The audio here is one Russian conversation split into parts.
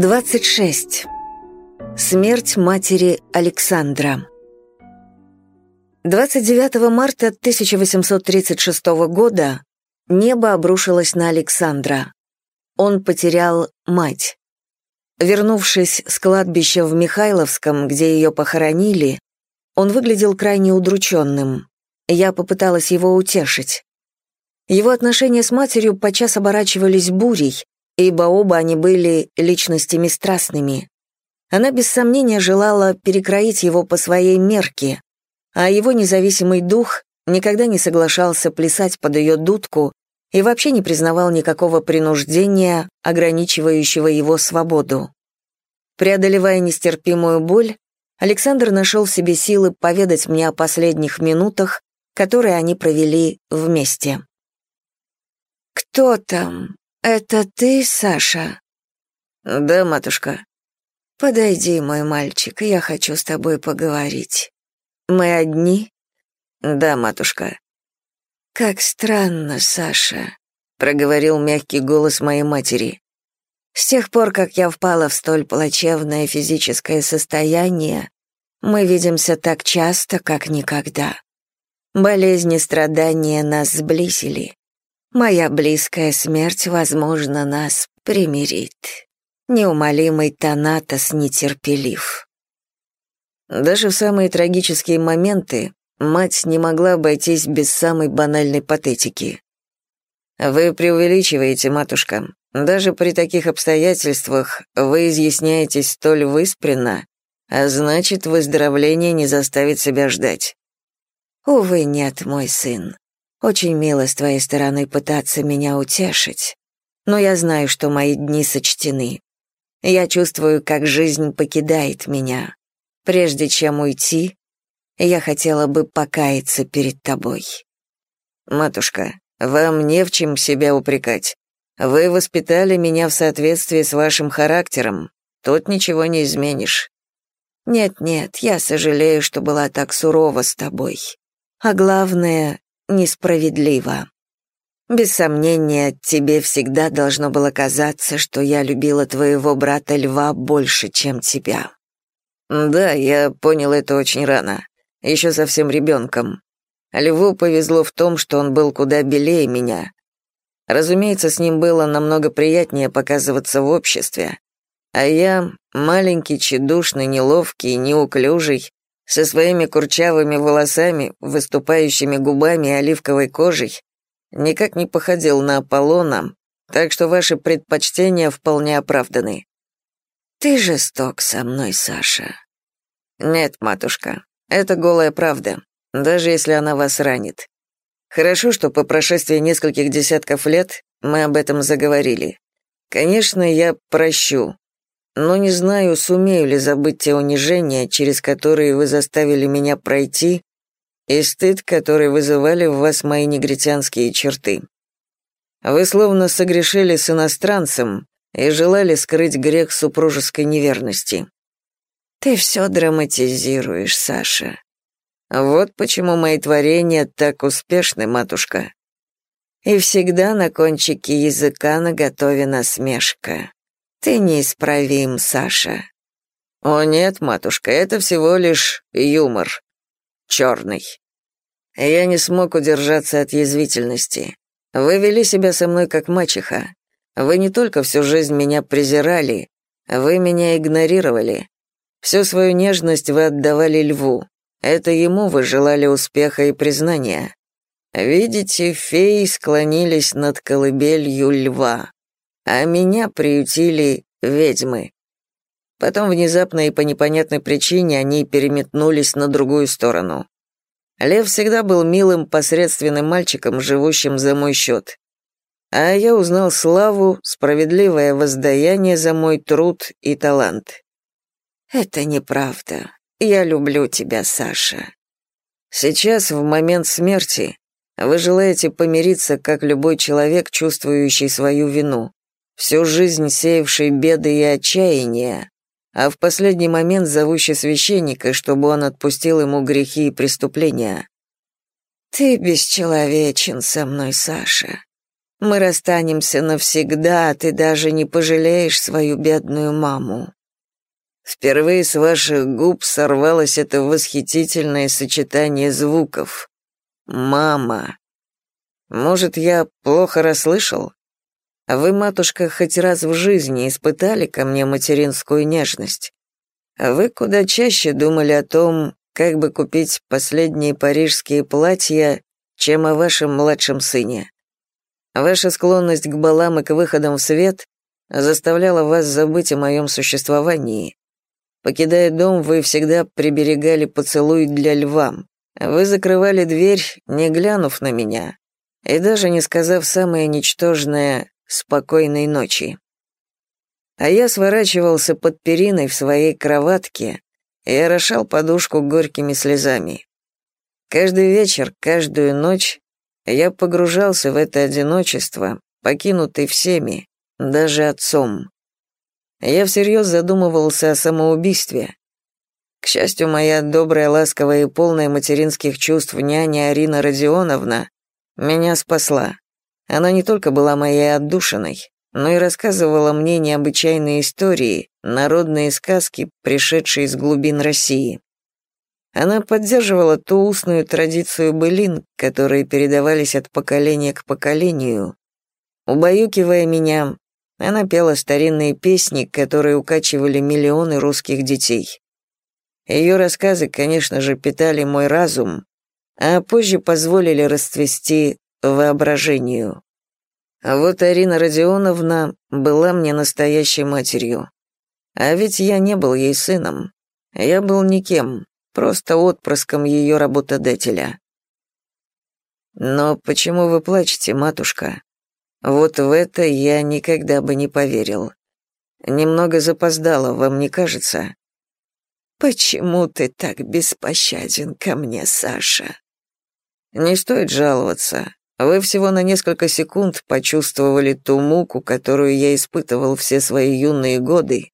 26. Смерть матери Александра. 29 марта 1836 года небо обрушилось на Александра. Он потерял мать. Вернувшись с кладбища в Михайловском, где ее похоронили, он выглядел крайне удрученным. Я попыталась его утешить. Его отношения с матерью подчас оборачивались бурей, ибо оба они были личностями страстными. Она без сомнения желала перекроить его по своей мерке, а его независимый дух никогда не соглашался плясать под ее дудку и вообще не признавал никакого принуждения, ограничивающего его свободу. Преодолевая нестерпимую боль, Александр нашел в себе силы поведать мне о последних минутах, которые они провели вместе. «Кто там? Это ты, Саша?» «Да, матушка». «Подойди, мой мальчик, я хочу с тобой поговорить. Мы одни?» «Да, матушка». «Как странно, Саша», — проговорил мягкий голос моей матери. «С тех пор, как я впала в столь плачевное физическое состояние, мы видимся так часто, как никогда. Болезни страдания нас сблизили. Моя близкая смерть, возможно, нас примирит. Неумолимый Танатос нетерпелив». Даже в самые трагические моменты Мать не могла обойтись без самой банальной патетики. «Вы преувеличиваете, матушка. Даже при таких обстоятельствах вы изъясняетесь столь выспренно, а значит, выздоровление не заставит себя ждать». «Увы, нет, мой сын. Очень мило с твоей стороны пытаться меня утешить, но я знаю, что мои дни сочтены. Я чувствую, как жизнь покидает меня. Прежде чем уйти, я хотела бы покаяться перед тобой. Матушка, вам не в чем себя упрекать. Вы воспитали меня в соответствии с вашим характером. Тут ничего не изменишь. Нет-нет, я сожалею, что была так сурова с тобой. А главное, несправедливо. Без сомнения, тебе всегда должно было казаться, что я любила твоего брата Льва больше, чем тебя. Да, я понял это очень рано еще совсем ребенком. Льву повезло в том, что он был куда белее меня. Разумеется, с ним было намного приятнее показываться в обществе. А я, маленький, тщедушный, неловкий, неуклюжий, со своими курчавыми волосами, выступающими губами и оливковой кожей, никак не походил на Аполлона, так что ваши предпочтения вполне оправданы. Ты жесток со мной, Саша. Нет, матушка, это голая правда, даже если она вас ранит. Хорошо, что по прошествии нескольких десятков лет мы об этом заговорили. Конечно, я прощу, но не знаю, сумею ли забыть те унижения, через которые вы заставили меня пройти, и стыд, который вызывали в вас мои негритянские черты. Вы словно согрешили с иностранцем и желали скрыть грех супружеской неверности. Ты все драматизируешь, Саша. Вот почему мои творения так успешны, матушка. И всегда на кончике языка наготове насмешка. Ты неисправим, Саша. О нет, матушка, это всего лишь юмор. Черный. Я не смог удержаться от язвительности. Вы вели себя со мной как мачеха. Вы не только всю жизнь меня презирали, вы меня игнорировали. Всю свою нежность вы отдавали льву. Это ему вы желали успеха и признания. Видите, феи склонились над колыбелью льва, а меня приютили ведьмы. Потом внезапно и по непонятной причине они переметнулись на другую сторону. Лев всегда был милым, посредственным мальчиком, живущим за мой счет. А я узнал славу, справедливое воздаяние за мой труд и талант. «Это неправда. Я люблю тебя, Саша». «Сейчас, в момент смерти, вы желаете помириться, как любой человек, чувствующий свою вину, всю жизнь сеявший беды и отчаяние, а в последний момент зовущий священника, чтобы он отпустил ему грехи и преступления». «Ты бесчеловечен со мной, Саша. Мы расстанемся навсегда, а ты даже не пожалеешь свою бедную маму». Впервые с ваших губ сорвалось это восхитительное сочетание звуков. «Мама». Может, я плохо расслышал? А вы, матушка, хоть раз в жизни испытали ко мне материнскую нежность? А вы куда чаще думали о том, как бы купить последние парижские платья, чем о вашем младшем сыне. Ваша склонность к балам и к выходам в свет заставляла вас забыть о моем существовании. Покидая дом, вы всегда приберегали поцелуй для льва. Вы закрывали дверь, не глянув на меня, и даже не сказав самое ничтожное спокойной ночи. А я сворачивался под периной в своей кроватке и орошал подушку горькими слезами. Каждый вечер, каждую ночь я погружался в это одиночество, покинутый всеми, даже отцом. Я всерьез задумывался о самоубийстве. К счастью, моя добрая, ласковая и полная материнских чувств няня Арина Родионовна меня спасла. Она не только была моей отдушиной, но и рассказывала мне необычайные истории, народные сказки, пришедшие из глубин России. Она поддерживала ту устную традицию былин, которые передавались от поколения к поколению. Убаюкивая меня, она пела старинные песни, которые укачивали миллионы русских детей. Ее рассказы, конечно же, питали мой разум, а позже позволили расцвести воображению. А вот Арина Родионовна была мне настоящей матерью. А ведь я не был ей сыном. Я был никем, просто отпрыском ее работодателя. Но почему вы плачете, матушка? Вот в это я никогда бы не поверил. Немного запоздало, вам не кажется? Почему ты так беспощаден ко мне, Саша? Не стоит жаловаться. Вы всего на несколько секунд почувствовали ту муку, которую я испытывал все свои юные годы,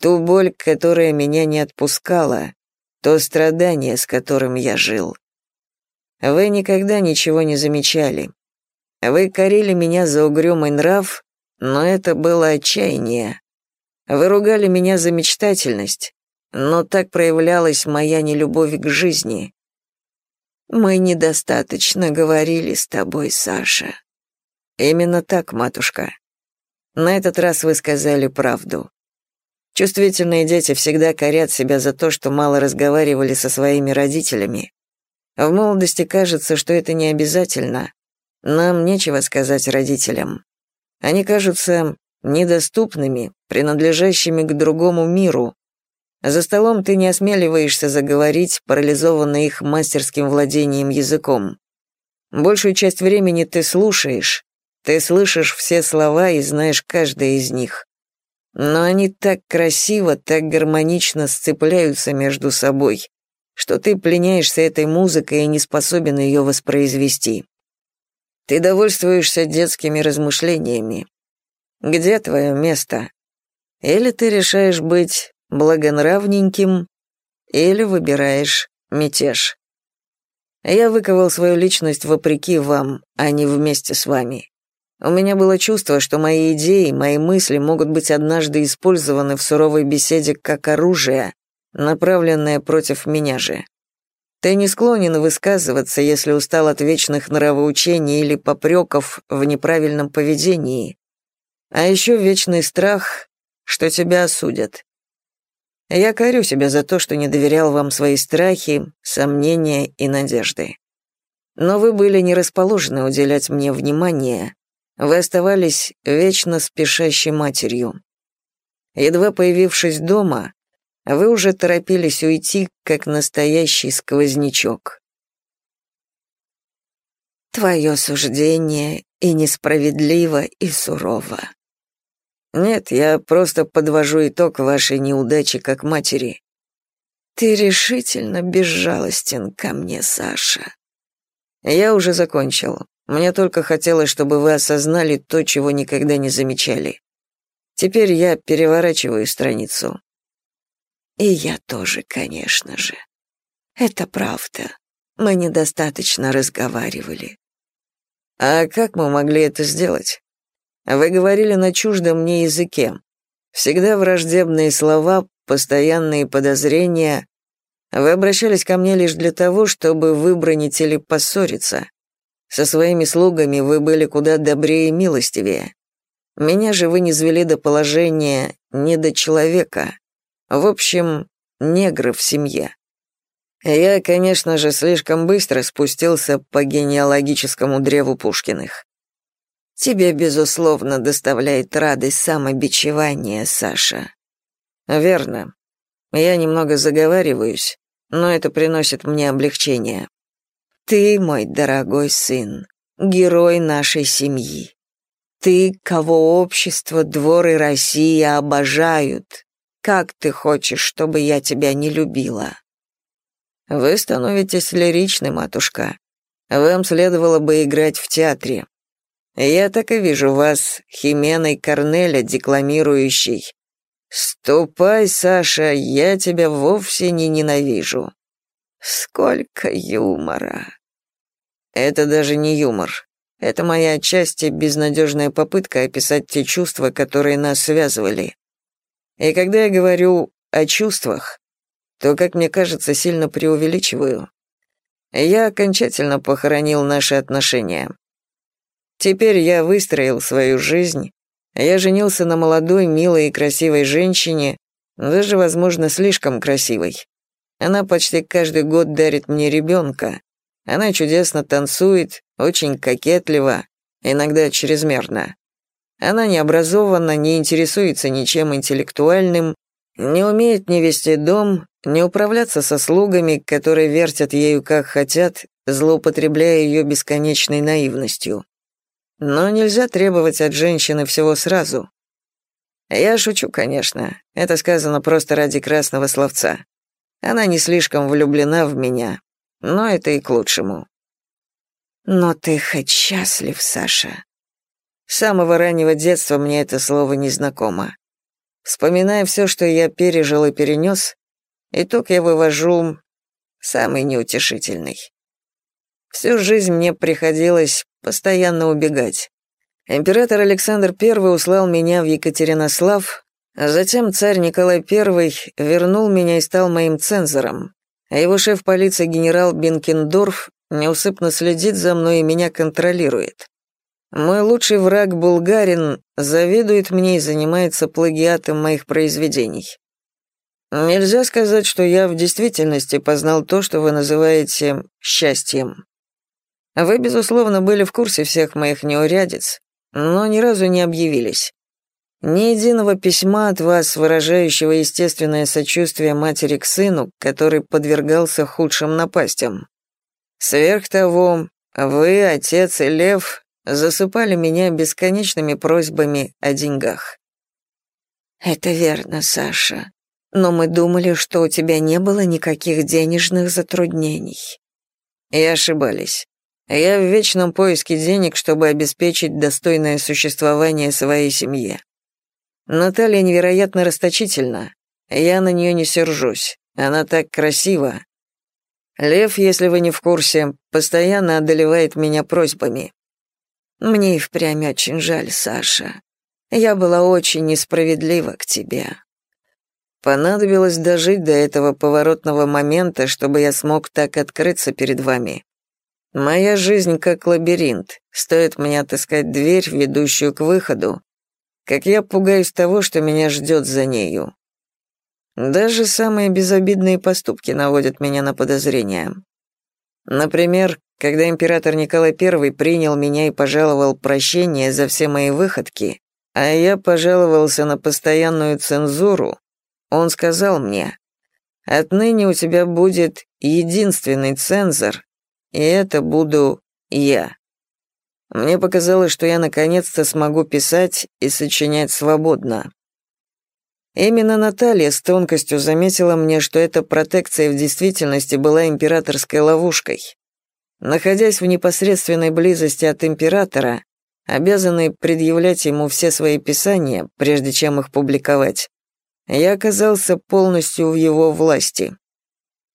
ту боль, которая меня не отпускала, то страдание, с которым я жил. Вы никогда ничего не замечали. Вы корили меня за угрюмый нрав, но это было отчаяние. Вы ругали меня за мечтательность, но так проявлялась моя нелюбовь к жизни. Мы недостаточно говорили с тобой, Саша. Именно так, матушка. На этот раз вы сказали правду. Чувствительные дети всегда корят себя за то, что мало разговаривали со своими родителями. В молодости кажется, что это не обязательно. Нам нечего сказать родителям. Они кажутся недоступными, принадлежащими к другому миру, за столом ты не осмеливаешься заговорить, парализованный их мастерским владением языком. Большую часть времени ты слушаешь, ты слышишь все слова и знаешь каждое из них. Но они так красиво, так гармонично сцепляются между собой, что ты пленяешься этой музыкой и не способен ее воспроизвести. Ты довольствуешься детскими размышлениями. Где твое место? Или ты решаешь быть благонравненьким или выбираешь мятеж. Я выковал свою личность вопреки вам, а не вместе с вами. У меня было чувство, что мои идеи, мои мысли могут быть однажды использованы в суровой беседе как оружие, направленное против меня же. Ты не склонен высказываться, если устал от вечных нравоучений или попреков в неправильном поведении. А еще вечный страх, что тебя осудят. Я корю себя за то, что не доверял вам свои страхи, сомнения и надежды. Но вы были не расположены уделять мне внимание, вы оставались вечно спешащей матерью. Едва появившись дома, вы уже торопились уйти, как настоящий сквознячок. Твое суждение и несправедливо, и сурово. Нет, я просто подвожу итог вашей неудачи как матери. Ты решительно безжалостен ко мне, Саша. Я уже закончил. Мне только хотелось, чтобы вы осознали то, чего никогда не замечали. Теперь я переворачиваю страницу. И я тоже, конечно же. Это правда. Мы недостаточно разговаривали. А как мы могли это сделать? Вы говорили на чуждом мне языке. Всегда враждебные слова, постоянные подозрения. Вы обращались ко мне лишь для того, чтобы выбронить или поссориться. Со своими слугами вы были куда добрее и милостивее. Меня же вы низвели до положения не до человека. В общем, негры в семье. Я, конечно же, слишком быстро спустился по генеалогическому древу Пушкиных. Тебе, безусловно, доставляет радость самобичевание, Саша. Верно. Я немного заговариваюсь, но это приносит мне облегчение. Ты, мой дорогой сын, герой нашей семьи. Ты, кого общество, двор и Россия обожают. Как ты хочешь, чтобы я тебя не любила? Вы становитесь лиричной, матушка. Вам следовало бы играть в театре. Я так и вижу вас, Хименой Корнеля, декламирующей «Ступай, Саша, я тебя вовсе не ненавижу». Сколько юмора. Это даже не юмор. Это моя отчасти безнадежная попытка описать те чувства, которые нас связывали. И когда я говорю о чувствах, то, как мне кажется, сильно преувеличиваю. Я окончательно похоронил наши отношения. Теперь я выстроил свою жизнь, я женился на молодой, милой и красивой женщине, даже, возможно, слишком красивой. Она почти каждый год дарит мне ребенка. Она чудесно танцует, очень кокетлива, иногда чрезмерно. Она не образована, не интересуется ничем интеллектуальным, не умеет ни вести дом, не управляться со слугами, которые вертят ею как хотят, злоупотребляя ее бесконечной наивностью. Но нельзя требовать от женщины всего сразу. Я шучу, конечно, это сказано просто ради красного словца. Она не слишком влюблена в меня, но это и к лучшему. Но ты хоть счастлив, Саша? С самого раннего детства мне это слово не знакомо. Вспоминая все, что я пережил и перенес, итог я вывожу самый неутешительный. Всю жизнь мне приходилось постоянно убегать. Император Александр I услал меня в Екатеринослав, а затем царь Николай I вернул меня и стал моим цензором, а его шеф полиции генерал Бенкендорф неусыпно следит за мной и меня контролирует. Мой лучший враг, булгарин, завидует мне и занимается плагиатом моих произведений. Нельзя сказать, что я в действительности познал то, что вы называете счастьем. Вы, безусловно, были в курсе всех моих неурядиц, но ни разу не объявились. Ни единого письма от вас, выражающего естественное сочувствие матери к сыну, который подвергался худшим напастям. Сверх того, вы, отец и Лев, засыпали меня бесконечными просьбами о деньгах. Это верно, Саша. Но мы думали, что у тебя не было никаких денежных затруднений. И ошибались. Я в вечном поиске денег, чтобы обеспечить достойное существование своей семье. Наталья невероятно расточительна. Я на нее не сержусь. Она так красива. Лев, если вы не в курсе, постоянно одолевает меня просьбами. Мне и впрямь очень жаль, Саша. Я была очень несправедлива к тебе. Понадобилось дожить до этого поворотного момента, чтобы я смог так открыться перед вами. Моя жизнь как лабиринт. Стоит мне отыскать дверь, ведущую к выходу, как я пугаюсь того, что меня ждет за нею. Даже самые безобидные поступки наводят меня на подозрения. Например, когда император Николай I принял меня и пожаловал прощение за все мои выходки, а я пожаловался на постоянную цензуру, он сказал мне, «Отныне у тебя будет единственный цензор, и это буду я. Мне показалось, что я наконец-то смогу писать и сочинять свободно. Именно Наталья с тонкостью заметила мне, что эта протекция в действительности была императорской ловушкой. Находясь в непосредственной близости от императора, обязанный предъявлять ему все свои писания, прежде чем их публиковать, я оказался полностью в его власти.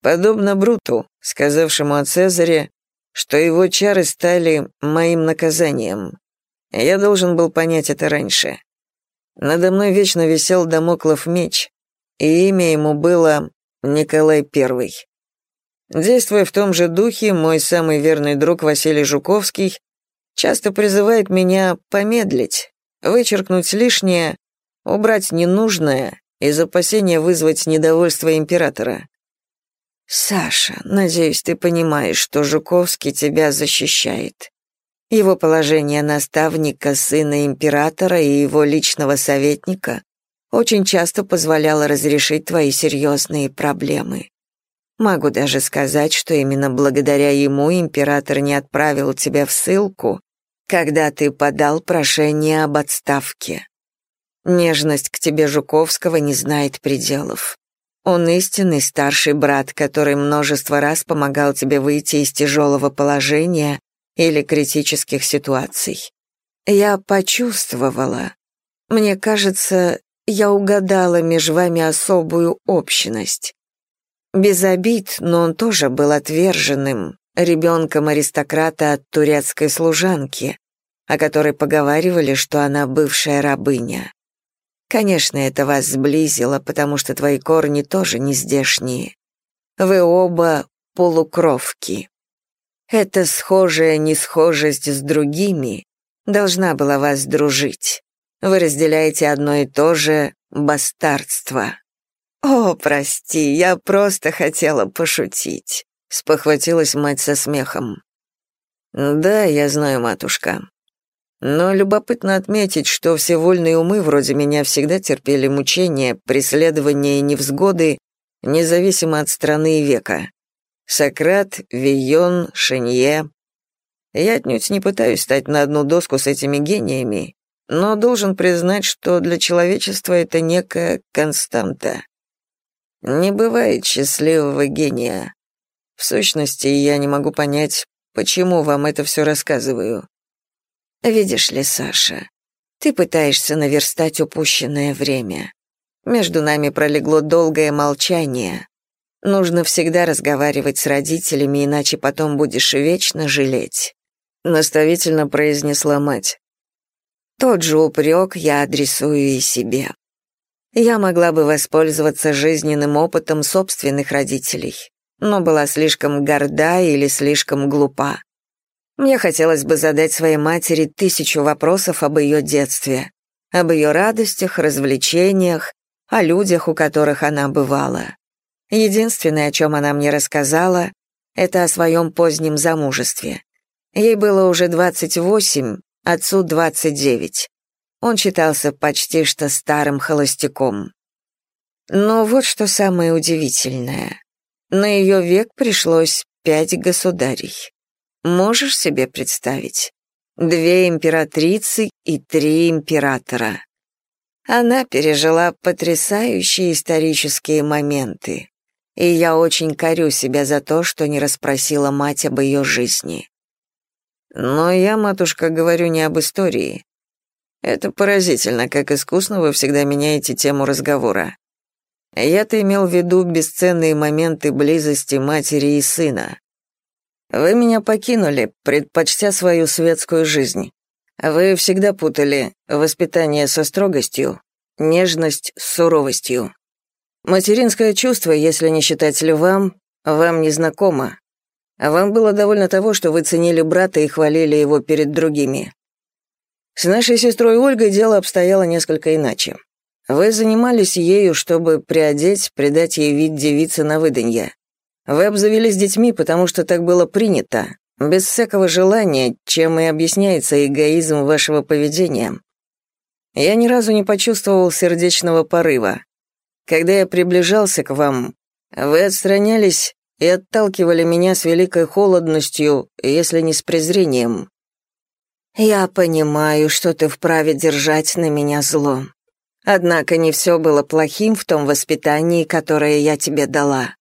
Подобно Бруту, сказавшему о Цезаре, что его чары стали моим наказанием. Я должен был понять это раньше. Надо мной вечно висел домоклов меч, и имя ему было Николай I. Действуя в том же духе, мой самый верный друг Василий Жуковский часто призывает меня помедлить, вычеркнуть лишнее, убрать ненужное из опасения вызвать недовольство императора. «Саша, надеюсь, ты понимаешь, что Жуковский тебя защищает. Его положение наставника, сына императора и его личного советника очень часто позволяло разрешить твои серьезные проблемы. Могу даже сказать, что именно благодаря ему император не отправил тебя в ссылку, когда ты подал прошение об отставке. Нежность к тебе Жуковского не знает пределов. Он истинный старший брат, который множество раз помогал тебе выйти из тяжелого положения или критических ситуаций. Я почувствовала. Мне кажется, я угадала между вами особую общность. Без обид, но он тоже был отверженным, ребенком аристократа от турецкой служанки, о которой поговаривали, что она бывшая рабыня. Конечно, это вас сблизило, потому что твои корни тоже не здешние. Вы оба полукровки. Эта схожая несхожесть с другими должна была вас дружить. Вы разделяете одно и то же бастардство. О, прости, я просто хотела пошутить, спохватилась мать со смехом. Да, я знаю, матушка. Но любопытно отметить, что все вольные умы вроде меня всегда терпели мучения, преследования и невзгоды, независимо от страны и века. Сократ, Вийон, Шенье. Я отнюдь не пытаюсь стать на одну доску с этими гениями, но должен признать, что для человечества это некая константа. Не бывает счастливого гения. В сущности, я не могу понять, почему вам это все рассказываю. Видишь ли, Саша, ты пытаешься наверстать упущенное время. Между нами пролегло долгое молчание. Нужно всегда разговаривать с родителями, иначе потом будешь вечно жалеть», — наставительно произнесла мать. «Тот же упрек я адресую и себе. Я могла бы воспользоваться жизненным опытом собственных родителей, но была слишком горда или слишком глупа. Мне хотелось бы задать своей матери тысячу вопросов об ее детстве, об ее радостях, развлечениях, о людях, у которых она бывала. Единственное, о чем она мне рассказала, это о своем позднем замужестве. Ей было уже 28, отцу 29. Он считался почти что старым холостяком. Но вот что самое удивительное. На ее век пришлось пять государей. Можешь себе представить? Две императрицы и три императора. Она пережила потрясающие исторические моменты, и я очень корю себя за то, что не расспросила мать об ее жизни. Но я, матушка, говорю не об истории. Это поразительно, как искусно вы всегда меняете тему разговора. Я-то имел в виду бесценные моменты близости матери и сына. Вы меня покинули, предпочтя свою светскую жизнь. Вы всегда путали воспитание со строгостью, нежность с суровостью. Материнское чувство, если не считать львам, вам не знакомо. Вам было довольно того, что вы ценили брата и хвалили его перед другими. С нашей сестрой Ольгой дело обстояло несколько иначе. Вы занимались ею, чтобы приодеть, придать ей вид девицы на выданье. Вы обзавелись детьми, потому что так было принято, без всякого желания, чем и объясняется эгоизм вашего поведения. Я ни разу не почувствовал сердечного порыва. Когда я приближался к вам, вы отстранялись и отталкивали меня с великой холодностью, если не с презрением. Я понимаю, что ты вправе держать на меня зло. Однако не все было плохим в том воспитании, которое я тебе дала.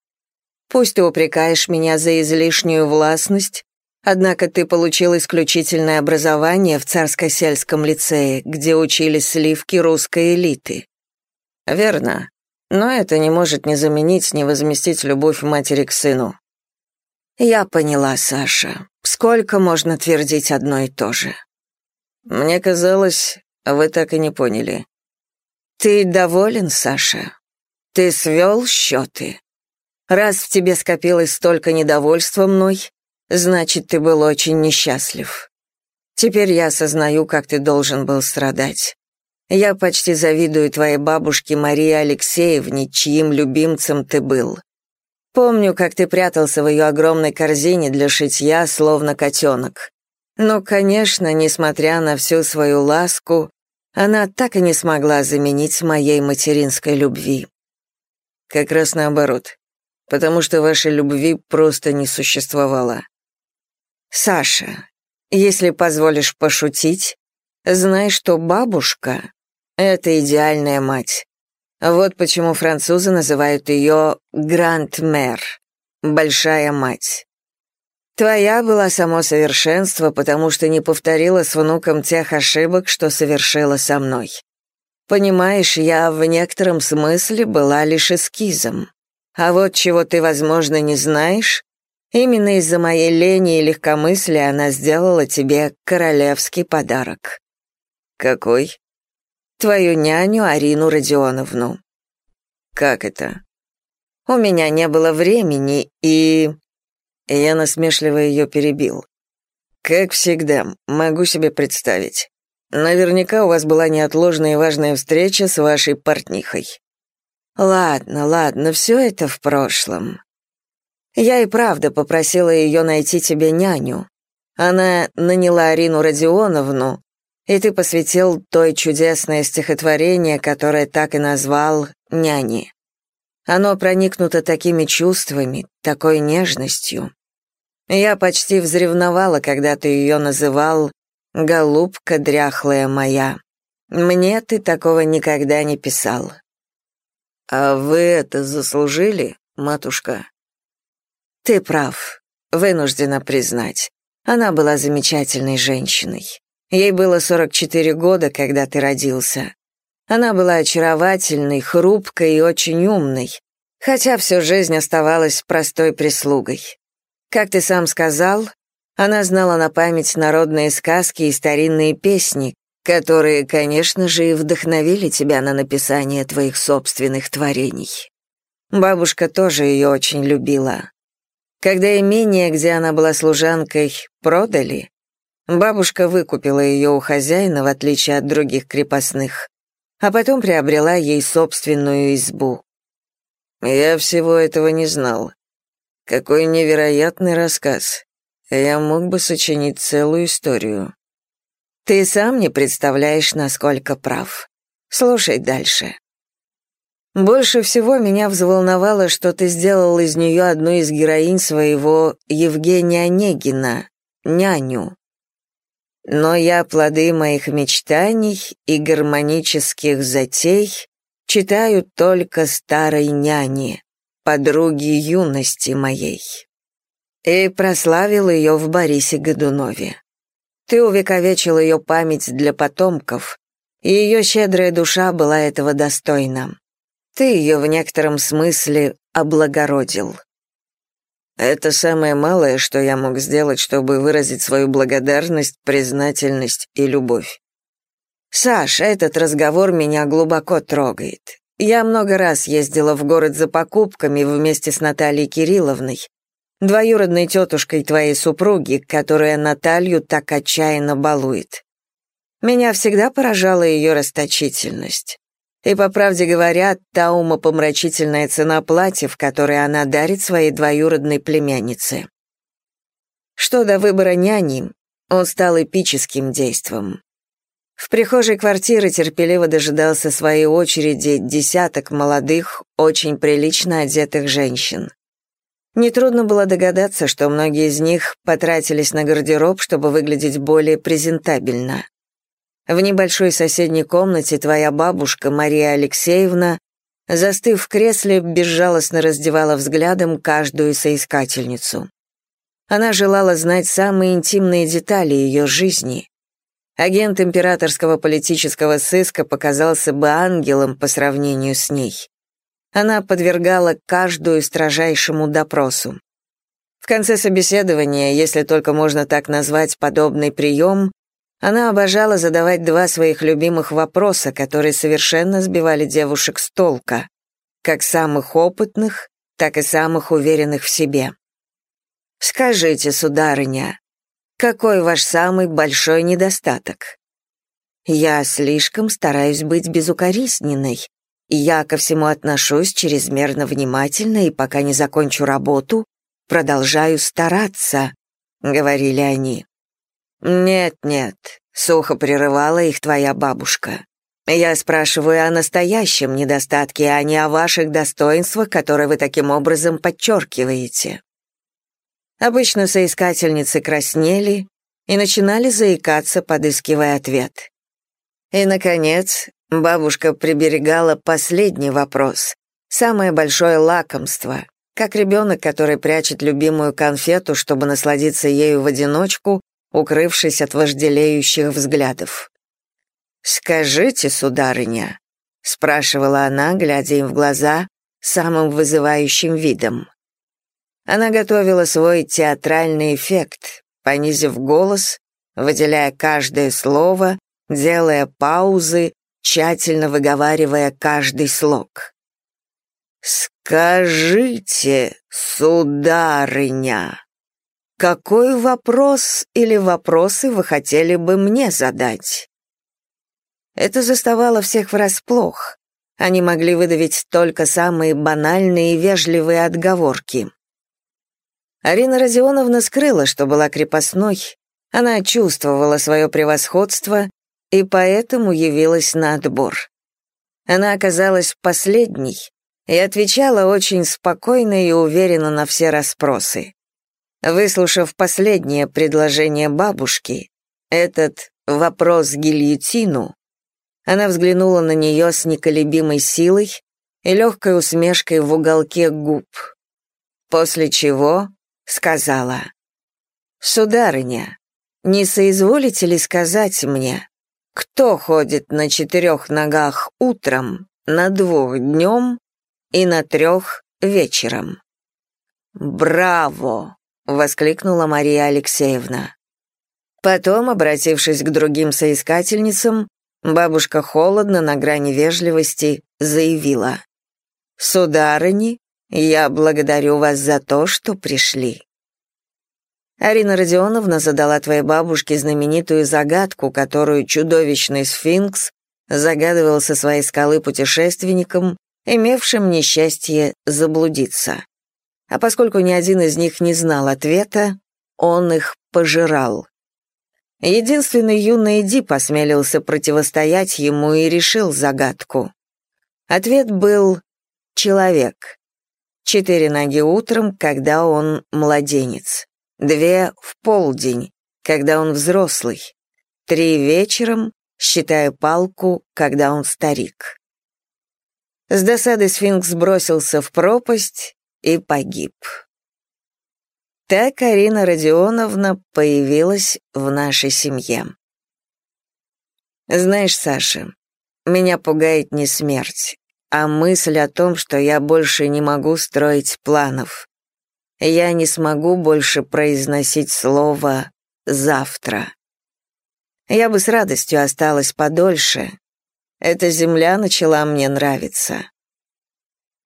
Пусть ты упрекаешь меня за излишнюю властность, однако ты получил исключительное образование в царско-сельском лицее, где учились сливки русской элиты. Верно, но это не может не заменить, не возместить любовь матери к сыну. Я поняла, Саша. Сколько можно твердить одно и то же? Мне казалось, вы так и не поняли. Ты доволен, Саша? Ты свел счеты? Раз в тебе скопилось столько недовольства мной, значит, ты был очень несчастлив. Теперь я осознаю, как ты должен был страдать. Я почти завидую твоей бабушке Марии Алексеевне, чьим любимцем ты был. Помню, как ты прятался в ее огромной корзине для шитья, словно котенок. Но, конечно, несмотря на всю свою ласку, она так и не смогла заменить моей материнской любви. Как раз наоборот, потому что вашей любви просто не существовало. Саша, если позволишь пошутить, знай, что бабушка — это идеальная мать. Вот почему французы называют ее «гранд-мэр» — «большая мать». Твоя была само совершенство, потому что не повторила с внуком тех ошибок, что совершила со мной. Понимаешь, я в некотором смысле была лишь эскизом. А вот чего ты, возможно, не знаешь, именно из-за моей лени и легкомыслия она сделала тебе королевский подарок. Какой? Твою няню Арину Родионовну. Как это? У меня не было времени, и я насмешливо ее перебил. «Как всегда, могу себе представить. Наверняка у вас была неотложная и важная встреча с вашей портнихой». «Ладно, ладно, все это в прошлом. Я и правда попросила ее найти тебе няню. Она наняла Арину Родионовну, и ты посвятил той чудесное стихотворение, которое так и назвал «Няни». Оно проникнуто такими чувствами, такой нежностью. Я почти взревновала, когда ты ее называл «голубка дряхлая моя». Мне ты такого никогда не писал. А вы это заслужили, матушка? Ты прав, вынуждена признать. Она была замечательной женщиной. Ей было 44 года, когда ты родился. Она была очаровательной, хрупкой и очень умной, хотя всю жизнь оставалась простой прислугой. Как ты сам сказал, она знала на память народные сказки и старинные песни, которые, конечно же, и вдохновили тебя на написание твоих собственных творений. Бабушка тоже ее очень любила. Когда имение, где она была служанкой, продали, бабушка выкупила ее у хозяина, в отличие от других крепостных, а потом приобрела ей собственную избу. Я всего этого не знал. Какой невероятный рассказ. Я мог бы сочинить целую историю. Ты сам не представляешь, насколько прав. Слушай дальше. Больше всего меня взволновало, что ты сделал из нее одну из героинь своего Евгения Онегина, няню. Но я плоды моих мечтаний и гармонических затей читаю только старой няне, подруги юности моей. И прославил ее в Борисе Годунове. Ты увековечил ее память для потомков, и ее щедрая душа была этого достойна. Ты ее в некотором смысле облагородил. Это самое малое, что я мог сделать, чтобы выразить свою благодарность, признательность и любовь. Саш, этот разговор меня глубоко трогает. Я много раз ездила в город за покупками вместе с Натальей Кирилловной, двоюродной тетушкой твоей супруги, которая Наталью так отчаянно балует. Меня всегда поражала ее расточительность. И, по правде говоря, та умопомрачительная цена платьев, которые она дарит своей двоюродной племяннице. Что до выбора няни, он стал эпическим действом. В прихожей квартиры терпеливо дожидался своей очереди десяток молодых, очень прилично одетых женщин. Нетрудно было догадаться, что многие из них потратились на гардероб, чтобы выглядеть более презентабельно. В небольшой соседней комнате твоя бабушка, Мария Алексеевна, застыв в кресле, безжалостно раздевала взглядом каждую соискательницу. Она желала знать самые интимные детали ее жизни. Агент императорского политического сыска показался бы ангелом по сравнению с ней. Она подвергала каждую строжайшему допросу. В конце собеседования, если только можно так назвать подобный прием, она обожала задавать два своих любимых вопроса, которые совершенно сбивали девушек с толка, как самых опытных, так и самых уверенных в себе. «Скажите, сударыня, какой ваш самый большой недостаток?» «Я слишком стараюсь быть безукоризненной, я ко всему отношусь чрезмерно внимательно, и пока не закончу работу, продолжаю стараться», — говорили они. «Нет-нет», — сухо прерывала их твоя бабушка. «Я спрашиваю о настоящем недостатке, а не о ваших достоинствах, которые вы таким образом подчеркиваете». Обычно соискательницы краснели и начинали заикаться, подыскивая ответ. И, наконец, бабушка приберегала последний вопрос, самое большое лакомство, как ребенок, который прячет любимую конфету, чтобы насладиться ею в одиночку, укрывшись от вожделеющих взглядов. «Скажите, сударыня», — спрашивала она, глядя им в глаза самым вызывающим видом. Она готовила свой театральный эффект, понизив голос, выделяя каждое слово, делая паузы, тщательно выговаривая каждый слог. «Скажите, сударыня», какой вопрос или вопросы вы хотели бы мне задать? Это заставало всех врасплох. Они могли выдавить только самые банальные и вежливые отговорки. Арина Родионовна скрыла, что была крепостной. Она чувствовала свое превосходство и поэтому явилась на отбор. Она оказалась последней и отвечала очень спокойно и уверенно на все расспросы. Выслушав последнее предложение бабушки, этот вопрос гильотину, она взглянула на нее с неколебимой силой и легкой усмешкой в уголке губ, после чего сказала, «Сударыня, не соизволите ли сказать мне, кто ходит на четырех ногах утром, на двух днем и на трех вечером?» «Браво!» — воскликнула Мария Алексеевна. Потом, обратившись к другим соискательницам, бабушка холодно, на грани вежливости, заявила. «Сударыни, я благодарю вас за то, что пришли». Арина Родионовна задала твоей бабушке знаменитую загадку, которую чудовищный сфинкс загадывал со своей скалы путешественникам, имевшим несчастье заблудиться а поскольку ни один из них не знал ответа, он их пожирал. Единственный юный Ди посмелился противостоять ему и решил загадку. Ответ был «человек». Четыре ноги утром, когда он младенец. Две в полдень, когда он взрослый. Три вечером, считая палку, когда он старик. С досады сфинкс бросился в пропасть и погиб. Так Арина Родионовна появилась в нашей семье. Знаешь, Саша, меня пугает не смерть, а мысль о том, что я больше не могу строить планов. Я не смогу больше произносить слово «завтра». Я бы с радостью осталась подольше. Эта земля начала мне нравиться.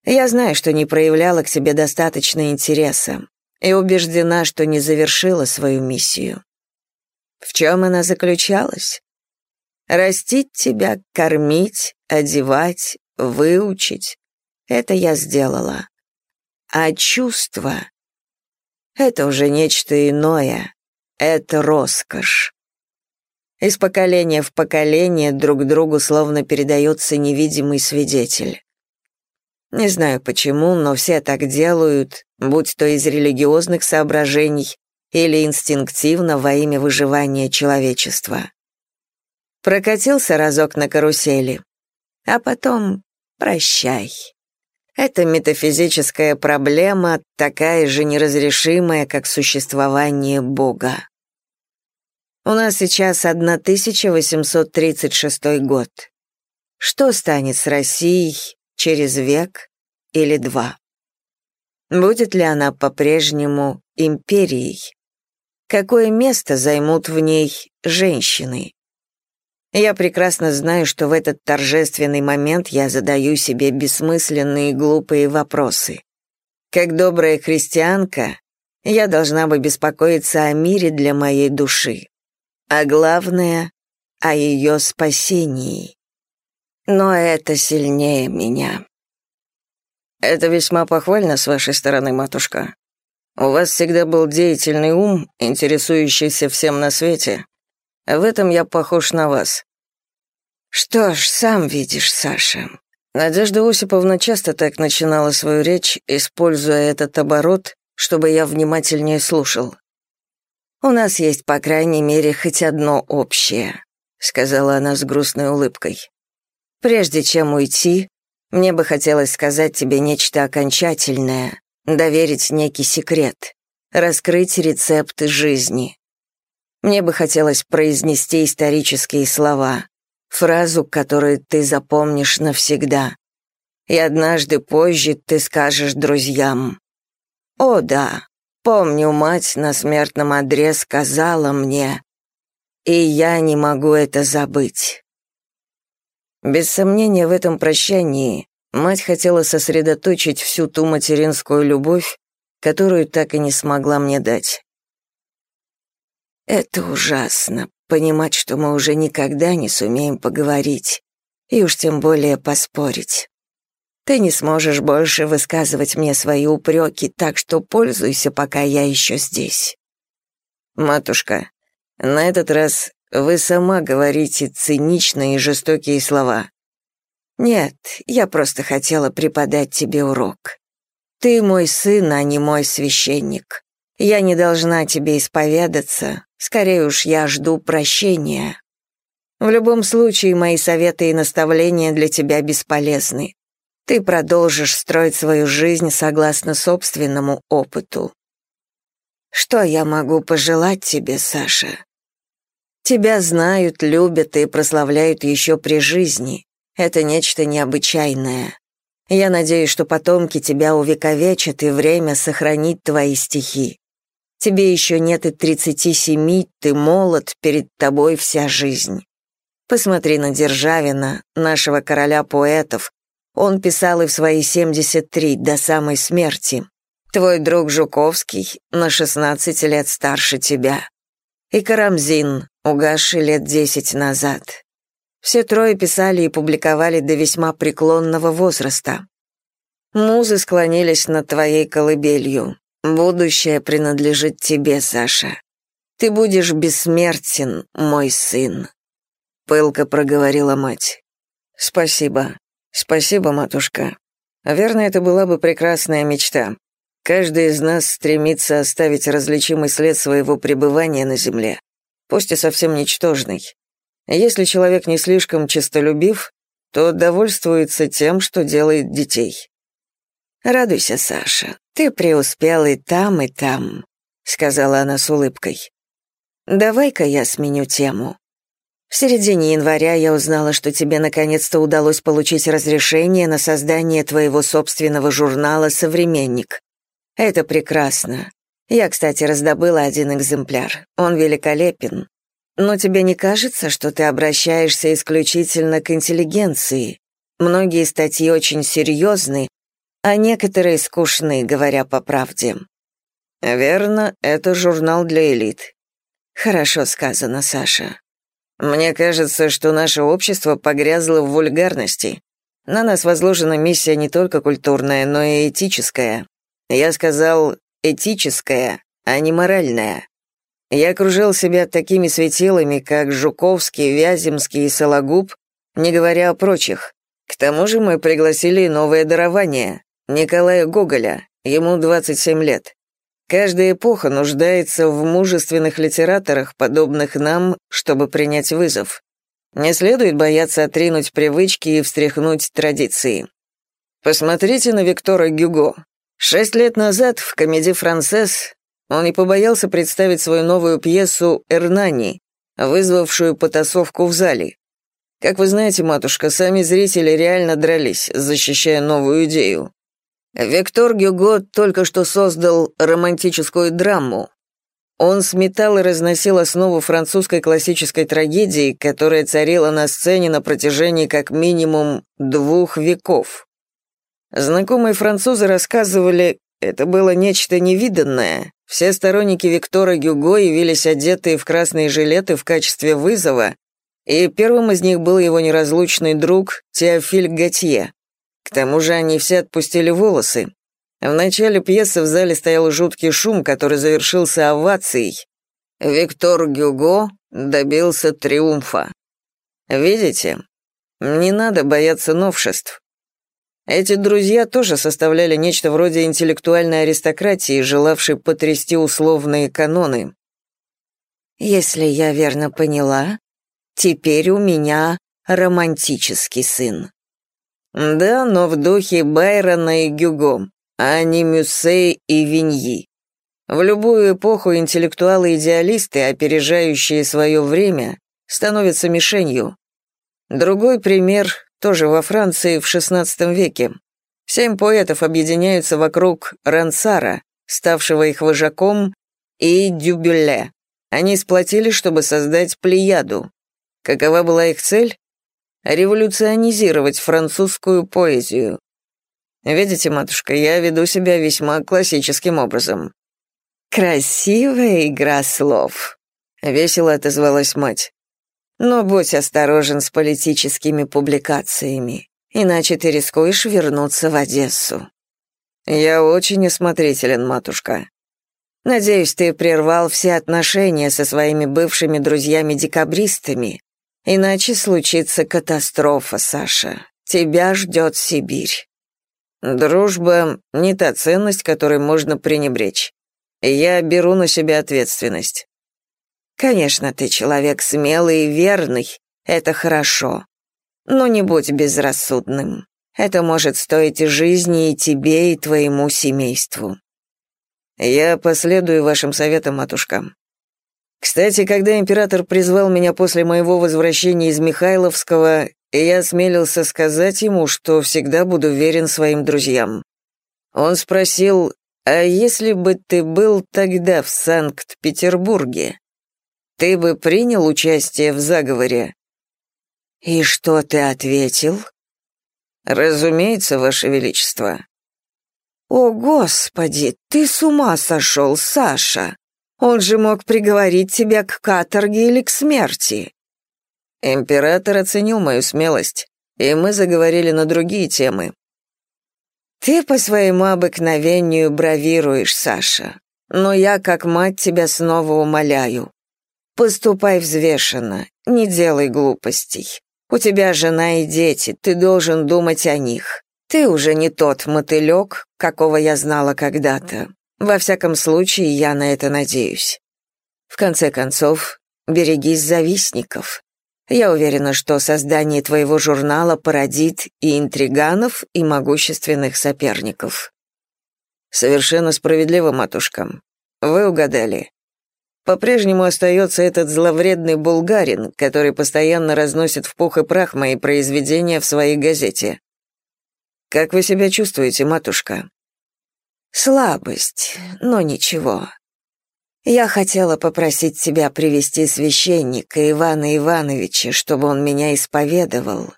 Я знаю, что не проявляла к тебе достаточно интереса и убеждена, что не завершила свою миссию. В чем она заключалась? Растить тебя, кормить, одевать, выучить — это я сделала. А чувства — это уже нечто иное, это роскошь. Из поколения в поколение друг другу словно передается невидимый свидетель. Не знаю почему, но все так делают, будь то из религиозных соображений или инстинктивно во имя выживания человечества. Прокатился разок на карусели, а потом прощай. Это метафизическая проблема, такая же неразрешимая, как существование Бога. У нас сейчас 1836 год. Что станет с Россией, через век или два. Будет ли она по-прежнему империей? Какое место займут в ней женщины? Я прекрасно знаю, что в этот торжественный момент я задаю себе бессмысленные и глупые вопросы. Как добрая христианка, я должна бы беспокоиться о мире для моей души, а главное — о ее спасении. Но это сильнее меня. Это весьма похвально с вашей стороны, матушка. У вас всегда был деятельный ум, интересующийся всем на свете. В этом я похож на вас. Что ж, сам видишь, Саша. Надежда Осиповна часто так начинала свою речь, используя этот оборот, чтобы я внимательнее слушал. «У нас есть, по крайней мере, хоть одно общее», — сказала она с грустной улыбкой. «Прежде чем уйти, мне бы хотелось сказать тебе нечто окончательное, доверить некий секрет, раскрыть рецепты жизни. Мне бы хотелось произнести исторические слова, фразу, которую ты запомнишь навсегда. И однажды позже ты скажешь друзьям. «О да, помню, мать на смертном одре сказала мне, и я не могу это забыть». Без сомнения, в этом прощании мать хотела сосредоточить всю ту материнскую любовь, которую так и не смогла мне дать. Это ужасно, понимать, что мы уже никогда не сумеем поговорить, и уж тем более поспорить. Ты не сможешь больше высказывать мне свои упреки, так что пользуйся, пока я еще здесь. Матушка, на этот раз вы сама говорите циничные и жестокие слова. Нет, я просто хотела преподать тебе урок. Ты мой сын, а не мой священник. Я не должна тебе исповедаться, скорее уж я жду прощения. В любом случае, мои советы и наставления для тебя бесполезны. Ты продолжишь строить свою жизнь согласно собственному опыту. Что я могу пожелать тебе, Саша? Тебя знают, любят и прославляют еще при жизни. Это нечто необычайное. Я надеюсь, что потомки тебя увековечат, и время сохранит твои стихи. Тебе еще нет и тридцати семи, ты молод, перед тобой вся жизнь. Посмотри на Державина, нашего короля поэтов. Он писал и в свои семьдесят три до самой смерти. Твой друг Жуковский на шестнадцать лет старше тебя. И Карамзин, угасший лет десять назад. Все трое писали и публиковали до весьма преклонного возраста. Музы склонились над твоей колыбелью. Будущее принадлежит тебе, Саша. Ты будешь бессмертен, мой сын. Пылко проговорила мать. Спасибо. Спасибо, матушка. Верно, это была бы прекрасная мечта. Каждый из нас стремится оставить различимый след своего пребывания на земле, пусть и совсем ничтожный. Если человек не слишком честолюбив, то довольствуется тем, что делает детей. «Радуйся, Саша, ты преуспел и там, и там», — сказала она с улыбкой. «Давай-ка я сменю тему. В середине января я узнала, что тебе наконец-то удалось получить разрешение на создание твоего собственного журнала «Современник». Это прекрасно. Я, кстати, раздобыла один экземпляр. Он великолепен. Но тебе не кажется, что ты обращаешься исключительно к интеллигенции? Многие статьи очень серьезны, а некоторые скучны, говоря по правде. Верно, это журнал для элит. Хорошо сказано, Саша. Мне кажется, что наше общество погрязло в вульгарности. На нас возложена миссия не только культурная, но и этическая. Я сказал «этическая», а не «моральная». Я окружил себя такими светилами, как Жуковский, Вяземский и Сологуб, не говоря о прочих. К тому же мы пригласили новое дарование. Николая Гоголя, ему 27 лет. Каждая эпоха нуждается в мужественных литераторах, подобных нам, чтобы принять вызов. Не следует бояться отринуть привычки и встряхнуть традиции. Посмотрите на Виктора Гюго. Шесть лет назад в комедии «Францесс» он не побоялся представить свою новую пьесу «Эрнани», вызвавшую потасовку в зале. Как вы знаете, матушка, сами зрители реально дрались, защищая новую идею. Виктор Гюго только что создал романтическую драму. Он сметал и разносил основу французской классической трагедии, которая царила на сцене на протяжении как минимум двух веков. Знакомые французы рассказывали, это было нечто невиданное. Все сторонники Виктора Гюго явились одетые в красные жилеты в качестве вызова, и первым из них был его неразлучный друг Теофиль Готье. К тому же они все отпустили волосы. В начале пьесы в зале стоял жуткий шум, который завершился овацией. Виктор Гюго добился триумфа. Видите, не надо бояться новшеств. Эти друзья тоже составляли нечто вроде интеллектуальной аристократии, желавшей потрясти условные каноны. Если я верно поняла, теперь у меня романтический сын. Да, но в духе Байрона и Гюго, а не Мюссе и Виньи. В любую эпоху интеллектуалы-идеалисты, опережающие свое время, становятся мишенью. Другой пример тоже во Франции в XVI веке. Семь поэтов объединяются вокруг Рансара, ставшего их вожаком, и Дюбюле. Они сплотились, чтобы создать плеяду. Какова была их цель? Революционизировать французскую поэзию. Видите, матушка, я веду себя весьма классическим образом. Красивая игра слов, весело отозвалась мать. Но будь осторожен с политическими публикациями, иначе ты рискуешь вернуться в Одессу. Я очень осмотрителен, матушка. Надеюсь, ты прервал все отношения со своими бывшими друзьями-декабристами, иначе случится катастрофа, Саша. Тебя ждет Сибирь. Дружба — не та ценность, которой можно пренебречь. Я беру на себя ответственность. Конечно, ты человек смелый и верный, это хорошо. Но не будь безрассудным. Это может стоить жизни и тебе, и твоему семейству. Я последую вашим советам, матушка. Кстати, когда император призвал меня после моего возвращения из Михайловского, я осмелился сказать ему, что всегда буду верен своим друзьям. Он спросил, а если бы ты был тогда в Санкт-Петербурге, ты бы принял участие в заговоре?» «И что ты ответил?» «Разумеется, Ваше Величество». «О, Господи, ты с ума сошел, Саша! Он же мог приговорить тебя к каторге или к смерти». Император оценил мою смелость, и мы заговорили на другие темы. «Ты по своему обыкновению бравируешь, Саша, но я, как мать, тебя снова умоляю. Поступай взвешенно, не делай глупостей. У тебя жена и дети, ты должен думать о них. Ты уже не тот мотылек, какого я знала когда-то. Во всяком случае, я на это надеюсь. В конце концов, берегись завистников. Я уверена, что создание твоего журнала породит и интриганов, и могущественных соперников. Совершенно справедливо, матушка. Вы угадали. По-прежнему остается этот зловредный булгарин, который постоянно разносит в пух и прах мои произведения в своей газете. Как вы себя чувствуете, матушка? Слабость, но ничего. Я хотела попросить тебя привести священника Ивана Ивановича, чтобы он меня исповедовал.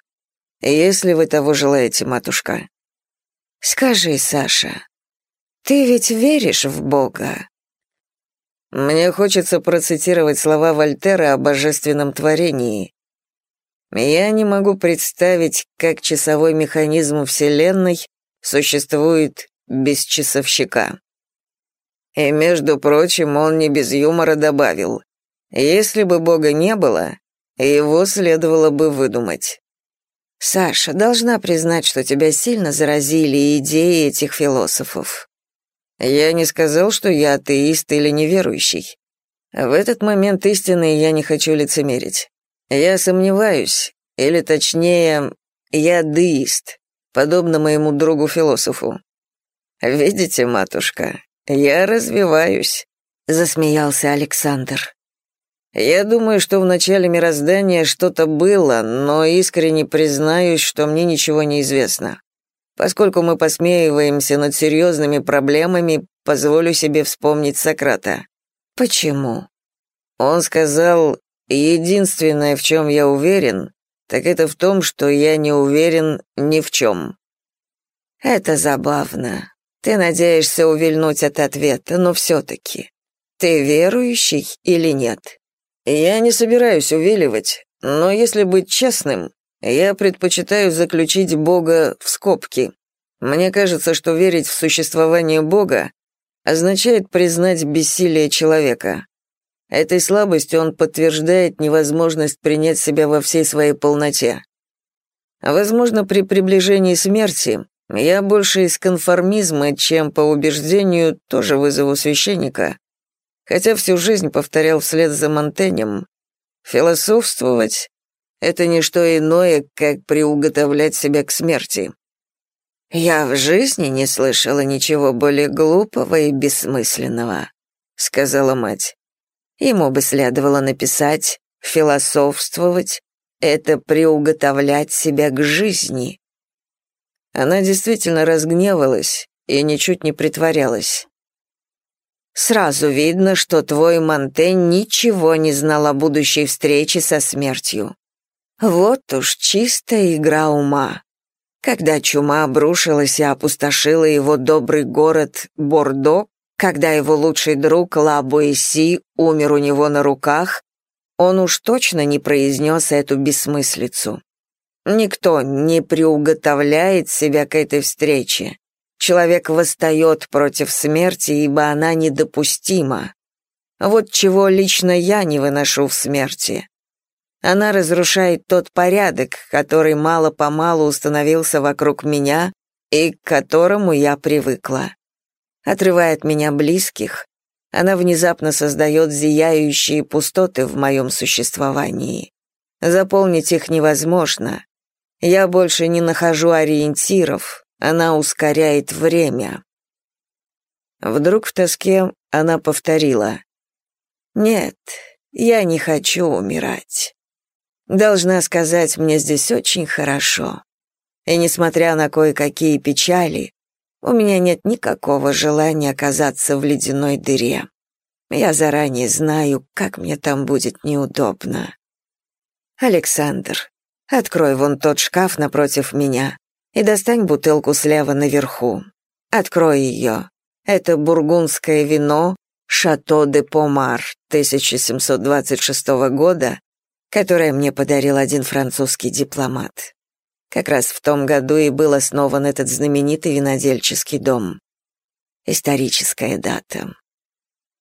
Если вы того желаете, матушка. Скажи, Саша, ты ведь веришь в Бога? Мне хочется процитировать слова Вольтера о божественном творении. Я не могу представить, как часовой механизм Вселенной существует без часовщика. И, между прочим, он не без юмора добавил, если бы Бога не было, его следовало бы выдумать. Саша, должна признать, что тебя сильно заразили идеи этих философов. Я не сказал, что я атеист или неверующий. В этот момент истины я не хочу лицемерить. Я сомневаюсь, или точнее, я деист, подобно моему другу-философу. Видите, матушка, я развиваюсь, засмеялся Александр. Я думаю, что в начале мироздания что-то было, но искренне признаюсь, что мне ничего не известно. Поскольку мы посмеиваемся над серьезными проблемами, позволю себе вспомнить Сократа. Почему? Он сказал, единственное, в чем я уверен, так это в том, что я не уверен ни в чем. Это забавно. Ты надеешься увильнуть от ответа, но все-таки. Ты верующий или нет? Я не собираюсь увиливать, но если быть честным, я предпочитаю заключить Бога в скобки. Мне кажется, что верить в существование Бога означает признать бессилие человека. Этой слабостью он подтверждает невозможность принять себя во всей своей полноте. Возможно, при приближении смерти я больше из конформизма, чем по убеждению тоже вызову священника, хотя всю жизнь повторял вслед за Монтенем. Философствовать — это не что иное, как приуготовлять себя к смерти. «Я в жизни не слышала ничего более глупого и бессмысленного», — сказала мать. Ему бы следовало написать «философствовать» — это приуготовлять себя к жизни. Она действительно разгневалась и ничуть не притворялась. «Сразу видно, что твой Монтень ничего не знал о будущей встрече со смертью. Вот уж чистая игра ума. Когда чума обрушилась и опустошила его добрый город Бордо, когда его лучший друг Лабуэси умер у него на руках, он уж точно не произнес эту бессмыслицу. Никто не приуготовляет себя к этой встрече. Человек восстает против смерти, ибо она недопустима. Вот чего лично я не выношу в смерти. Она разрушает тот порядок, который мало-помалу установился вокруг меня и к которому я привыкла. Отрывает меня близких, она внезапно создает зияющие пустоты в моем существовании. Заполнить их невозможно. Я больше не нахожу ориентиров, она ускоряет время. Вдруг в тоске она повторила. «Нет, я не хочу умирать. Должна сказать, мне здесь очень хорошо. И несмотря на кое-какие печали, у меня нет никакого желания оказаться в ледяной дыре. Я заранее знаю, как мне там будет неудобно. Александр, Открой вон тот шкаф напротив меня и достань бутылку слева наверху. Открой ее. Это бургундское вино «Шато де Помар» 1726 года, которое мне подарил один французский дипломат. Как раз в том году и был основан этот знаменитый винодельческий дом. Историческая дата.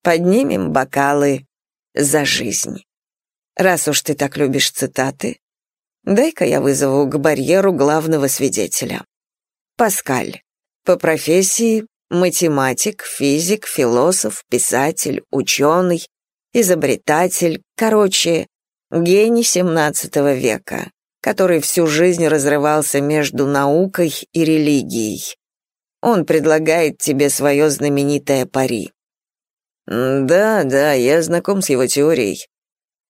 Поднимем бокалы за жизнь. Раз уж ты так любишь цитаты, Дай-ка я вызову к барьеру главного свидетеля. Паскаль. По профессии математик, физик, философ, писатель, ученый, изобретатель, короче, гений XVII века, который всю жизнь разрывался между наукой и религией. Он предлагает тебе свое знаменитое пари. Да, да, я знаком с его теорией.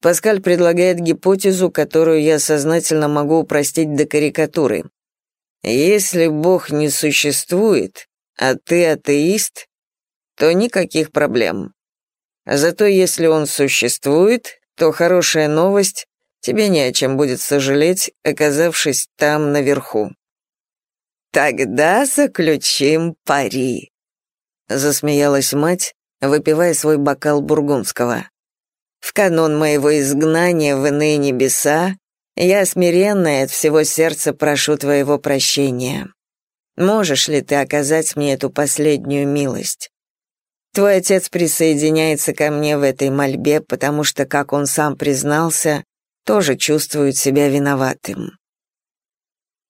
Паскаль предлагает гипотезу, которую я сознательно могу упростить до карикатуры. Если Бог не существует, а ты атеист, то никаких проблем. Зато если он существует, то хорошая новость, тебе не о чем будет сожалеть, оказавшись там наверху. Тогда заключим пари, засмеялась мать, выпивая свой бокал бургундского. В канун моего изгнания в иные небеса я смиренно от всего сердца прошу твоего прощения. Можешь ли ты оказать мне эту последнюю милость? Твой отец присоединяется ко мне в этой мольбе, потому что, как он сам признался, тоже чувствует себя виноватым.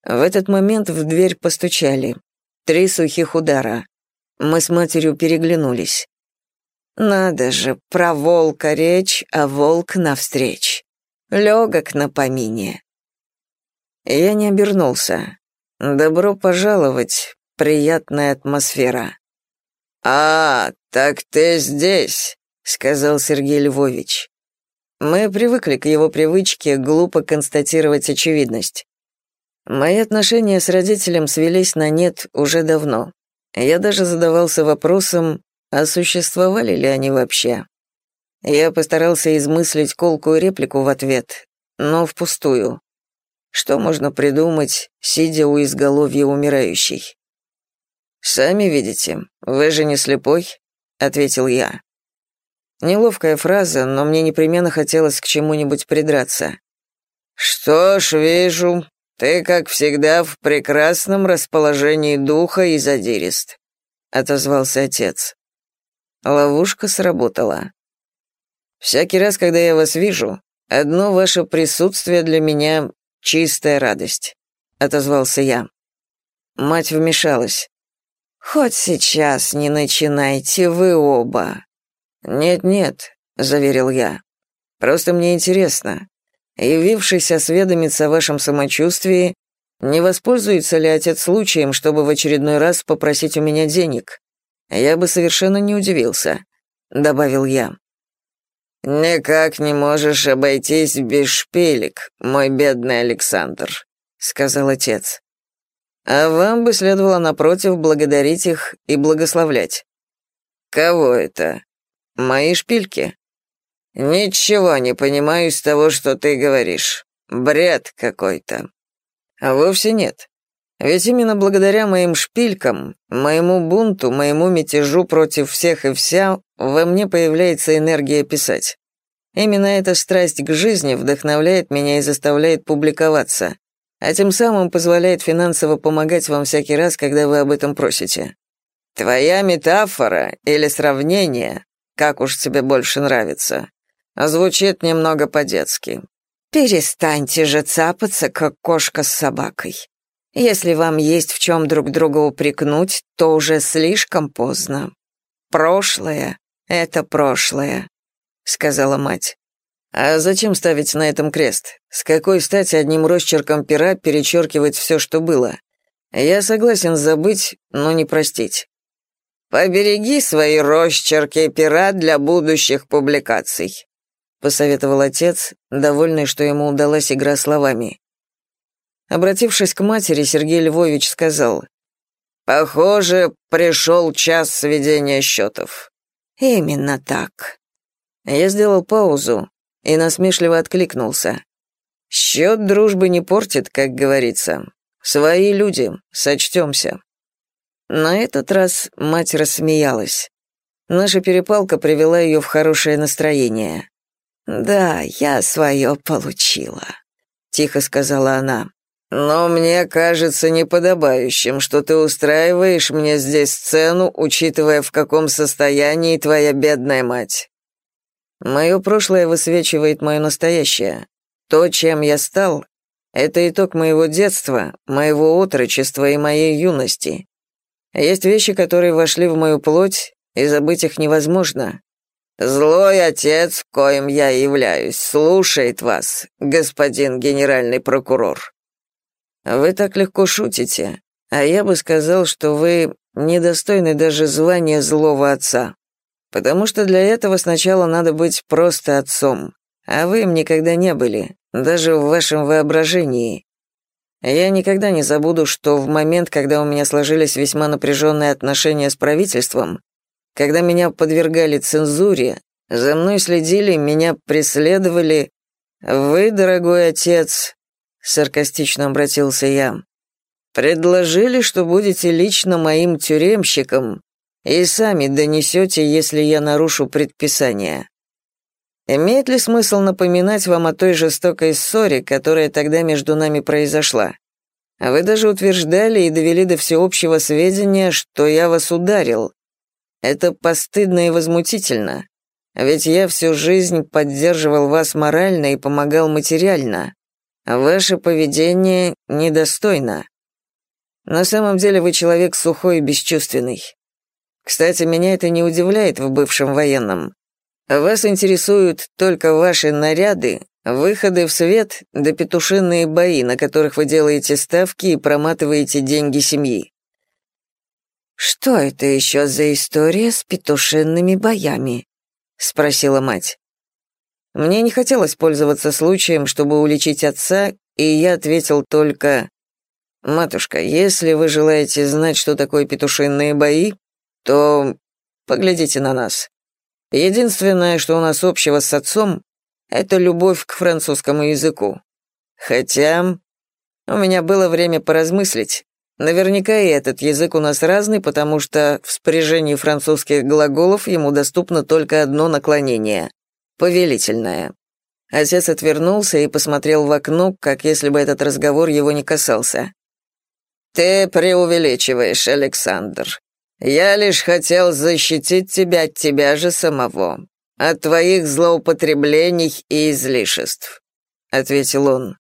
В этот момент в дверь постучали. Три сухих удара. Мы с матерью переглянулись. Надо же, про волка речь, а волк навстреч. Легок на помине. Я не обернулся. Добро пожаловать, приятная атмосфера. «А, так ты здесь», — сказал Сергей Львович. Мы привыкли к его привычке глупо констатировать очевидность. Мои отношения с родителем свелись на нет уже давно. Я даже задавался вопросом, а существовали ли они вообще. Я постарался измыслить колкую реплику в ответ, но впустую. Что можно придумать, сидя у изголовья умирающей? «Сами видите, вы же не слепой», — ответил я. Неловкая фраза, но мне непременно хотелось к чему-нибудь придраться. «Что ж, вижу, ты, как всегда, в прекрасном расположении духа и задирист», — отозвался отец. Ловушка сработала. «Всякий раз, когда я вас вижу, одно ваше присутствие для меня — чистая радость», — отозвался я. Мать вмешалась. «Хоть сейчас не начинайте вы оба». «Нет-нет», — заверил я. «Просто мне интересно. Явившись осведомиться о вашем самочувствии, не воспользуется ли отец случаем, чтобы в очередной раз попросить у меня денег? Я бы совершенно не удивился», — добавил я. «Никак не можешь обойтись без шпилек, мой бедный Александр», — сказал отец. А вам бы следовало, напротив, благодарить их и благословлять. Кого это? Мои шпильки? Ничего не понимаю из того, что ты говоришь. Бред какой-то. А вовсе нет. Ведь именно благодаря моим шпилькам, моему бунту, моему мятежу против всех и вся, во мне появляется энергия писать. Именно эта страсть к жизни вдохновляет меня и заставляет публиковаться а тем самым позволяет финансово помогать вам всякий раз, когда вы об этом просите. Твоя метафора или сравнение, как уж тебе больше нравится, звучит немного по-детски. Перестаньте же цапаться, как кошка с собакой. Если вам есть в чем друг друга упрекнуть, то уже слишком поздно. Прошлое — это прошлое, — сказала мать. А зачем ставить на этом крест? С какой стати одним росчерком пера перечеркивать все, что было? Я согласен забыть, но не простить. «Побереги свои росчерки пера для будущих публикаций», — посоветовал отец, довольный, что ему удалась игра словами. Обратившись к матери, Сергей Львович сказал, «Похоже, пришел час сведения счетов». «Именно так». Я сделал паузу, и насмешливо откликнулся. «Счет дружбы не портит, как говорится. Свои люди, сочтемся». На этот раз мать рассмеялась. Наша перепалка привела ее в хорошее настроение. «Да, я свое получила», — тихо сказала она. «Но мне кажется неподобающим, что ты устраиваешь мне здесь сцену, учитывая, в каком состоянии твоя бедная мать. Мое прошлое высвечивает мое настоящее. То, чем я стал, это итог моего детства, моего отрочества и моей юности. Есть вещи, которые вошли в мою плоть, и забыть их невозможно. Злой отец, коим я являюсь, слушает вас, господин генеральный прокурор. Вы так легко шутите, а я бы сказал, что вы недостойны даже звания злого отца. Потому что для этого сначала надо быть просто отцом, а вы им никогда не были, даже в вашем воображении. Я никогда не забуду, что в момент, когда у меня сложились весьма напряженные отношения с правительством, когда меня подвергали цензуре, за мной следили, меня преследовали. Вы, дорогой отец, саркастично обратился я, предложили, что будете лично моим тюремщиком и сами донесете, если я нарушу предписание. Имеет ли смысл напоминать вам о той жестокой ссоре, которая тогда между нами произошла? Вы даже утверждали и довели до всеобщего сведения, что я вас ударил. Это постыдно и возмутительно. Ведь я всю жизнь поддерживал вас морально и помогал материально. Ваше поведение недостойно. На самом деле вы человек сухой и бесчувственный. Кстати, меня это не удивляет в бывшем военном. Вас интересуют только ваши наряды, выходы в свет да петушиные бои, на которых вы делаете ставки и проматываете деньги семьи. «Что это еще за история с петушинными боями?» — спросила мать. Мне не хотелось пользоваться случаем, чтобы уличить отца, и я ответил только Матушка, если вы желаете знать, что такое петушиные бои, то поглядите на нас. Единственное, что у нас общего с отцом, это любовь к французскому языку. Хотя у меня было время поразмыслить. Наверняка и этот язык у нас разный, потому что в спряжении французских глаголов ему доступно только одно наклонение — повелительное. Отец отвернулся и посмотрел в окно, как если бы этот разговор его не касался. «Ты преувеличиваешь, Александр. Я лишь хотел защитить тебя от тебя же самого, от твоих злоупотреблений и излишеств», — ответил он.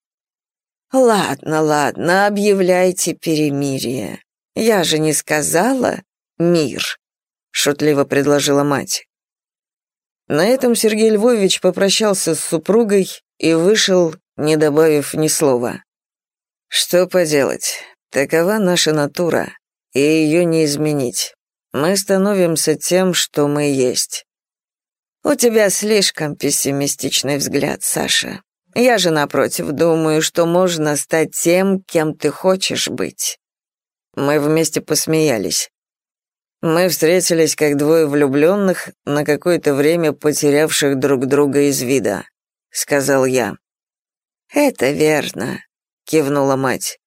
«Ладно, ладно, объявляйте перемирие. Я же не сказала мир», — шутливо предложила мать. На этом Сергей Львович попрощался с супругой и вышел, не добавив ни слова. Что поделать, такова наша натура, и ее не изменить. Мы становимся тем, что мы есть. У тебя слишком пессимистичный взгляд, Саша. Я же, напротив, думаю, что можно стать тем, кем ты хочешь быть. Мы вместе посмеялись. Мы встретились как двое влюбленных, на какое-то время потерявших друг друга из вида», — сказал я. «Это верно», — кивнула мать.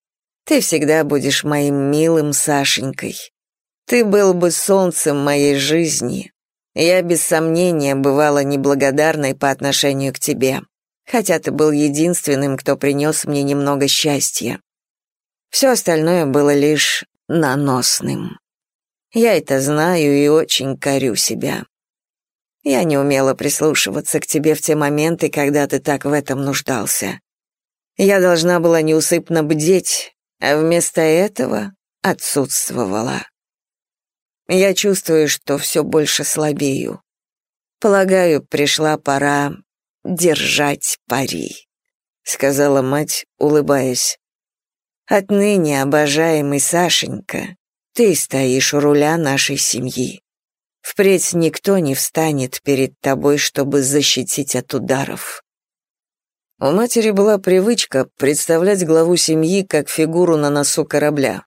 «Ты всегда будешь моим милым Сашенькой. Ты был бы солнцем моей жизни. Я без сомнения бывала неблагодарной по отношению к тебе, хотя ты был единственным, кто принес мне немного счастья. Все остальное было лишь наносным». Я это знаю и очень корю себя. Я не умела прислушиваться к тебе в те моменты, когда ты так в этом нуждался. Я должна была неусыпно бдеть, а вместо этого отсутствовала. Я чувствую, что все больше слабею. Полагаю, пришла пора держать пари, сказала мать, улыбаясь. Отныне, обожаемый Сашенька, ты стоишь у руля нашей семьи. Впредь никто не встанет перед тобой, чтобы защитить от ударов. У матери была привычка представлять главу семьи как фигуру на носу корабля.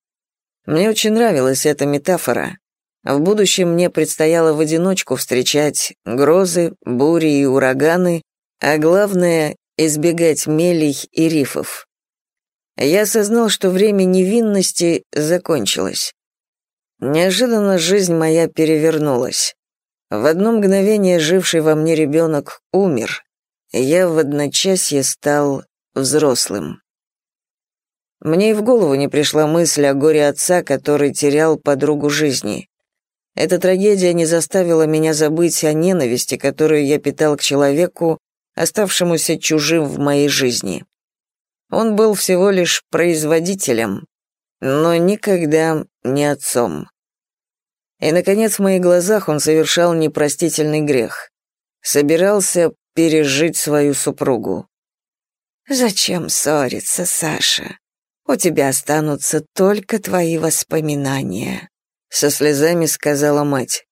Мне очень нравилась эта метафора. В будущем мне предстояло в одиночку встречать грозы, бури и ураганы, а главное — избегать мелей и рифов. Я осознал, что время невинности закончилось. Неожиданно жизнь моя перевернулась. В одно мгновение живший во мне ребенок умер, я в одночасье стал взрослым. Мне и в голову не пришла мысль о горе отца, который терял подругу жизни. Эта трагедия не заставила меня забыть о ненависти, которую я питал к человеку, оставшемуся чужим в моей жизни. Он был всего лишь производителем, но никогда не отцом. И, наконец, в моих глазах он совершал непростительный грех. Собирался пережить свою супругу. «Зачем ссориться, Саша? У тебя останутся только твои воспоминания», — со слезами сказала мать.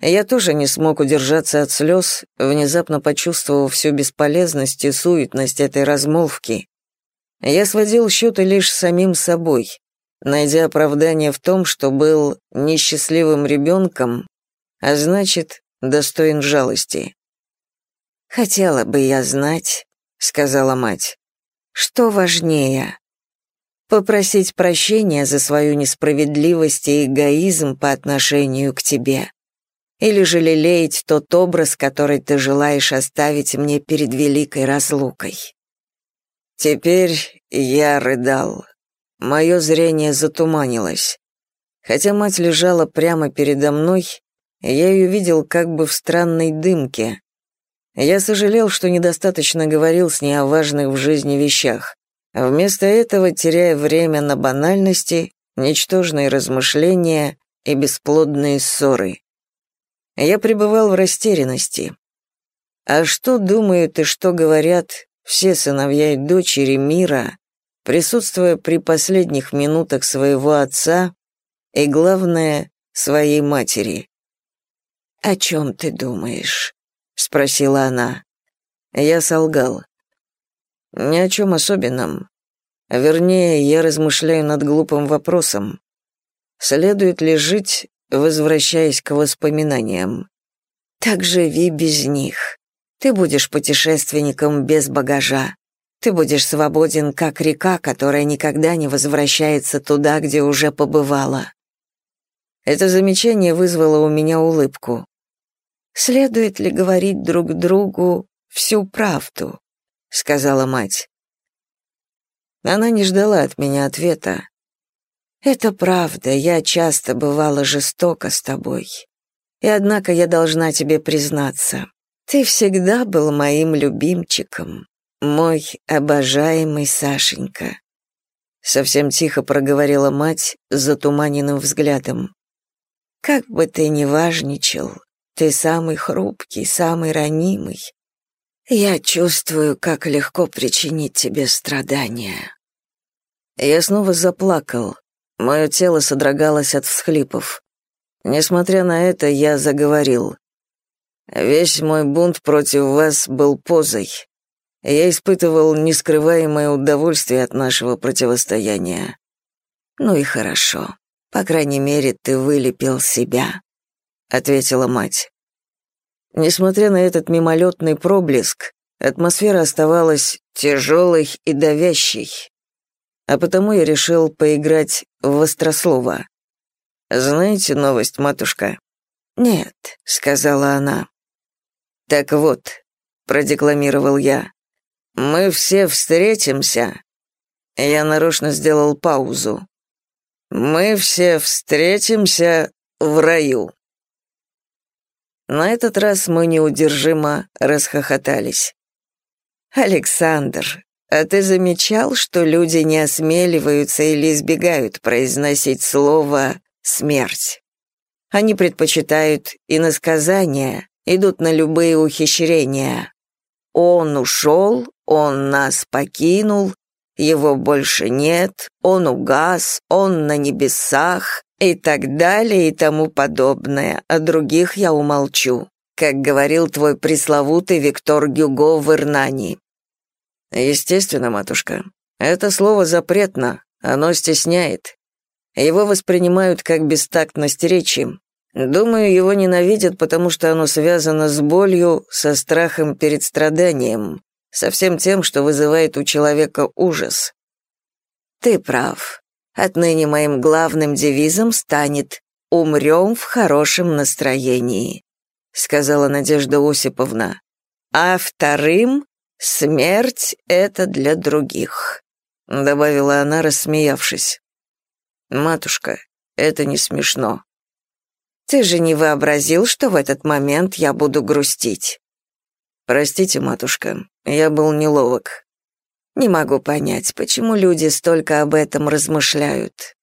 Я тоже не смог удержаться от слез, внезапно почувствовав всю бесполезность и суетность этой размолвки, я сводил счеты лишь самим собой, найдя оправдание в том, что был несчастливым ребенком, а значит, достоин жалости. «Хотела бы я знать», — сказала мать, — «что важнее, попросить прощения за свою несправедливость и эгоизм по отношению к тебе, или же лелеять тот образ, который ты желаешь оставить мне перед великой разлукой». Теперь я рыдал. Мое зрение затуманилось. Хотя мать лежала прямо передо мной, я ее видел как бы в странной дымке. Я сожалел, что недостаточно говорил с ней о важных в жизни вещах. Вместо этого, теряя время на банальности, ничтожные размышления и бесплодные ссоры. Я пребывал в растерянности. А что думают и что говорят все сыновья и дочери мира, присутствуя при последних минутах своего отца и, главное, своей матери. «О чем ты думаешь?» — спросила она. Я солгал. «Ни о чем особенном. Вернее, я размышляю над глупым вопросом. Следует ли жить, возвращаясь к воспоминаниям? Так живи без них. Ты будешь путешественником без багажа. Ты будешь свободен, как река, которая никогда не возвращается туда, где уже побывала. Это замечание вызвало у меня улыбку. Следует ли говорить друг другу всю правду? сказала мать. Она не ждала от меня ответа. Это правда, я часто бывала жестока с тобой. И однако я должна тебе признаться, ты всегда был моим любимчиком, мой обожаемый Сашенька. Совсем тихо проговорила мать с затуманенным взглядом. Как бы ты ни важничал, ты самый хрупкий, самый ранимый. Я чувствую, как легко причинить тебе страдания. Я снова заплакал. Мое тело содрогалось от всхлипов. Несмотря на это, я заговорил. Весь мой бунт против вас был позой. Я испытывал нескрываемое удовольствие от нашего противостояния. Ну и хорошо. По крайней мере, ты вылепил себя, ответила мать. Несмотря на этот мимолетный проблеск, атмосфера оставалась тяжелой и давящей. А потому я решил поиграть в острослово. «Знаете новость, матушка?» «Нет», — сказала она. «Так вот», — продекламировал я, — «мы все встретимся». Я нарочно сделал паузу. Мы все встретимся в раю. На этот раз мы неудержимо расхохотались. Александр, а ты замечал, что люди не осмеливаются или избегают произносить слово смерть? Они предпочитают иносказания, идут на любые ухищрения. Он ушел, он нас покинул, его больше нет, он угас, он на небесах и так далее и тому подобное, о других я умолчу, как говорил твой пресловутый Виктор Гюго в Ирнани. Естественно, матушка, это слово запретно, оно стесняет. Его воспринимают как бестактность речи. Думаю, его ненавидят, потому что оно связано с болью, со страхом перед страданием со всем тем, что вызывает у человека ужас. Ты прав. Отныне моим главным девизом станет «Умрем в хорошем настроении», — сказала Надежда Осиповна. «А вторым — смерть — это для других», — добавила она, рассмеявшись. «Матушка, это не смешно». «Ты же не вообразил, что в этот момент я буду грустить?» «Простите, матушка, я был неловок. Не могу понять, почему люди столько об этом размышляют.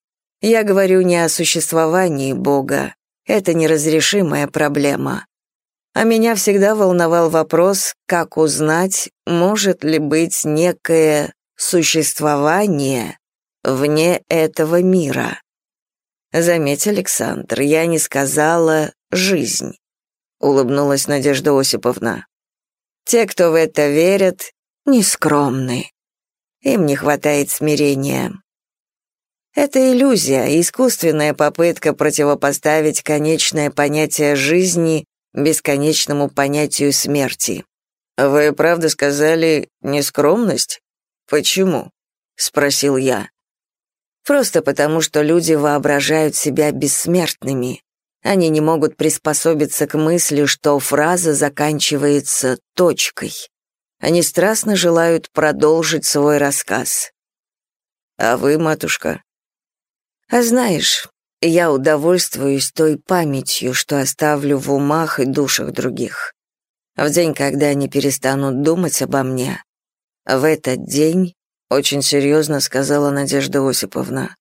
Я говорю не о существовании Бога. Это неразрешимая проблема. А меня всегда волновал вопрос, как узнать, может ли быть некое существование вне этого мира. Заметь, Александр, я не сказала «жизнь», — улыбнулась Надежда Осиповна. Те, кто в это верят, нескромны. Им не хватает смирения. Это иллюзия, искусственная попытка противопоставить конечное понятие жизни бесконечному понятию смерти. «Вы правда сказали нескромность? Почему?» — спросил я. «Просто потому, что люди воображают себя бессмертными. Они не могут приспособиться к мысли, что фраза заканчивается точкой. Они страстно желают продолжить свой рассказ. А вы, матушка? А знаешь, я удовольствуюсь той памятью, что оставлю в умах и душах других. В день, когда они перестанут думать обо мне, в этот день, очень серьезно сказала Надежда Осиповна,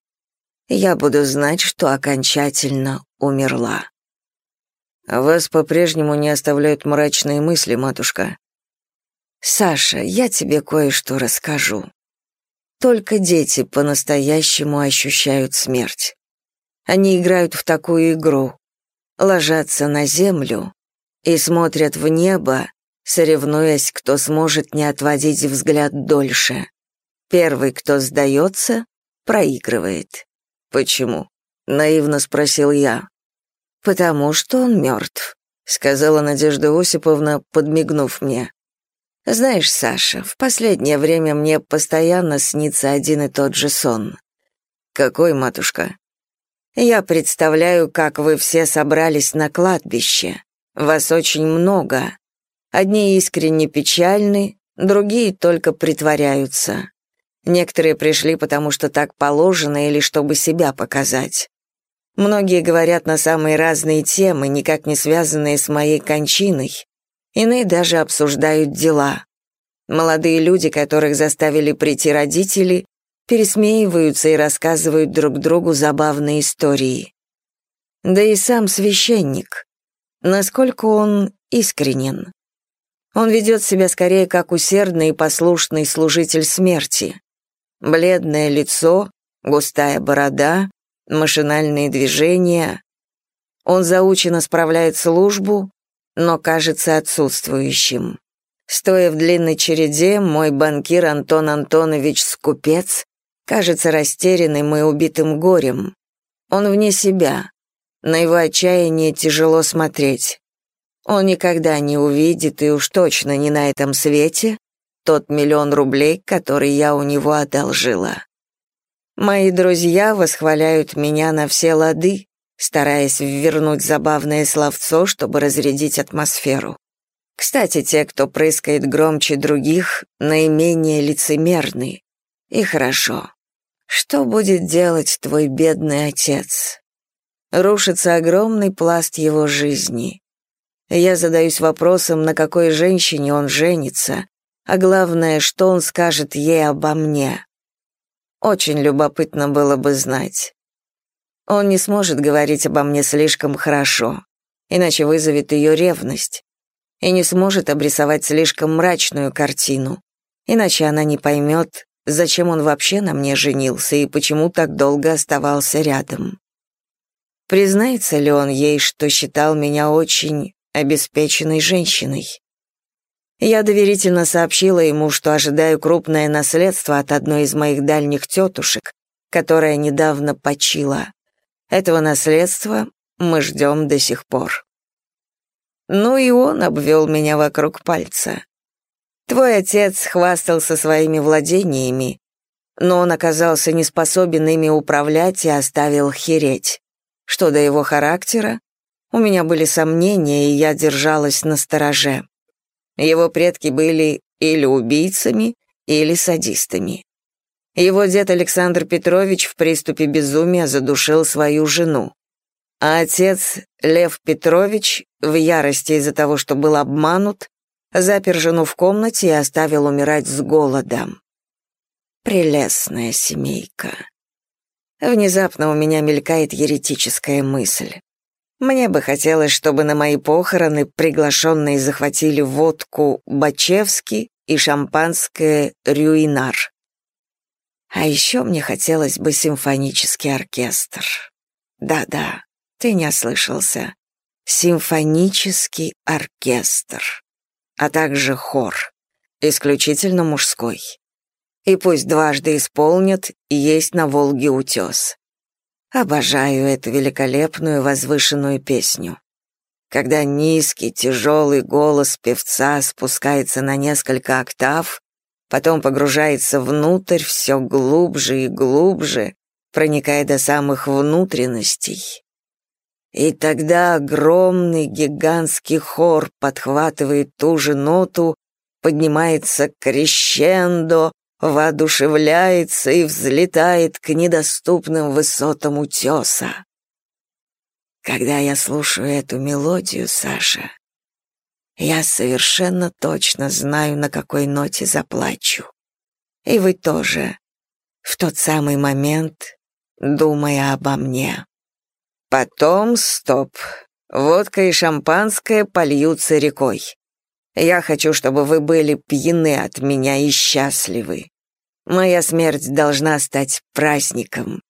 я буду знать, что окончательно умерла. Вас по-прежнему не оставляют мрачные мысли, матушка. Саша, я тебе кое-что расскажу. Только дети по-настоящему ощущают смерть. Они играют в такую игру, ложатся на землю и смотрят в небо, соревнуясь, кто сможет не отводить взгляд дольше. Первый, кто сдается, проигрывает. «Почему?» — наивно спросил я. «Потому что он мертв», — сказала Надежда Осиповна, подмигнув мне. «Знаешь, Саша, в последнее время мне постоянно снится один и тот же сон». «Какой, матушка?» «Я представляю, как вы все собрались на кладбище. Вас очень много. Одни искренне печальны, другие только притворяются. Некоторые пришли, потому что так положено или чтобы себя показать. Многие говорят на самые разные темы, никак не связанные с моей кончиной. Иные даже обсуждают дела. Молодые люди, которых заставили прийти родители, пересмеиваются и рассказывают друг другу забавные истории. Да и сам священник. Насколько он искренен. Он ведет себя скорее как усердный и послушный служитель смерти. Бледное лицо, густая борода, машинальные движения. Он заучено справляет службу, но кажется отсутствующим. Стоя в длинной череде, мой банкир Антон Антонович Скупец кажется растерянным и убитым горем. Он вне себя. На его отчаяние тяжело смотреть. Он никогда не увидит, и уж точно не на этом свете, тот миллион рублей, который я у него одолжила. Мои друзья восхваляют меня на все лады, стараясь ввернуть забавное словцо, чтобы разрядить атмосферу. Кстати, те, кто прыскает громче других, наименее лицемерны. И хорошо. Что будет делать твой бедный отец? Рушится огромный пласт его жизни. Я задаюсь вопросом, на какой женщине он женится, а главное, что он скажет ей обо мне. Очень любопытно было бы знать. Он не сможет говорить обо мне слишком хорошо, иначе вызовет ее ревность, и не сможет обрисовать слишком мрачную картину, иначе она не поймет, зачем он вообще на мне женился и почему так долго оставался рядом. Признается ли он ей, что считал меня очень обеспеченной женщиной? Я доверительно сообщила ему, что ожидаю крупное наследство от одной из моих дальних тетушек, которая недавно почила. Этого наследства мы ждем до сих пор. Ну и он обвел меня вокруг пальца. Твой отец хвастался своими владениями, но он оказался не способен ими управлять и оставил хереть. Что до его характера, у меня были сомнения, и я держалась на стороже. Его предки были или убийцами, или садистами. Его дед Александр Петрович в приступе безумия задушил свою жену. А отец Лев Петрович, в ярости из-за того, что был обманут, запер жену в комнате и оставил умирать с голодом. Прелестная семейка. Внезапно у меня мелькает еретическая мысль. Мне бы хотелось, чтобы на мои похороны приглашенные захватили водку Бачевский и шампанское Рюинар. А еще мне хотелось бы симфонический оркестр. Да-да, ты не ослышался. Симфонический оркестр. А также хор, исключительно мужской. И пусть дважды исполнят «Есть на Волге утес». Обожаю эту великолепную возвышенную песню. Когда низкий, тяжелый голос певца спускается на несколько октав, потом погружается внутрь все глубже и глубже, проникая до самых внутренностей. И тогда огромный гигантский хор подхватывает ту же ноту, поднимается крещендо, воодушевляется и взлетает к недоступным высотам утеса. Когда я слушаю эту мелодию, Саша, я совершенно точно знаю, на какой ноте заплачу. И вы тоже, в тот самый момент, думая обо мне. Потом стоп. Водка и шампанское польются рекой. Я хочу, чтобы вы были пьяны от меня и счастливы. Моя смерть должна стать праздником.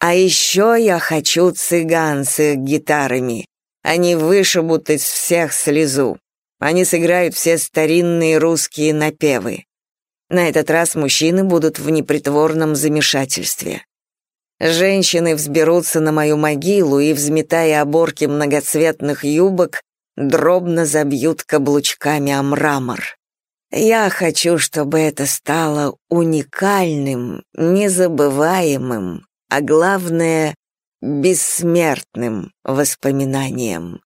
А еще я хочу цыган с их гитарами. Они вышибут из всех слезу. Они сыграют все старинные русские напевы. На этот раз мужчины будут в непритворном замешательстве. Женщины взберутся на мою могилу и, взметая оборки многоцветных юбок, дробно забьют каблучками о мрамор. Я хочу, чтобы это стало уникальным, незабываемым, а главное — бессмертным воспоминанием,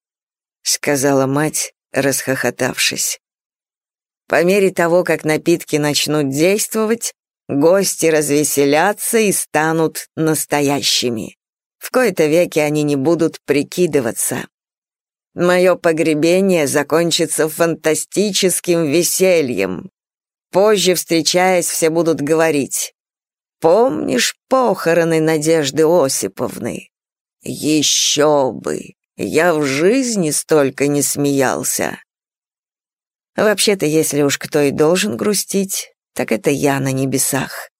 сказала мать, расхохотавшись. По мере того, как напитки начнут действовать, гости развеселятся и станут настоящими. В кои-то веки они не будут прикидываться. Мое погребение закончится фантастическим весельем. Позже, встречаясь, все будут говорить. «Помнишь похороны Надежды Осиповны?» «Еще бы! Я в жизни столько не смеялся!» Вообще-то, если уж кто и должен грустить, так это я на небесах.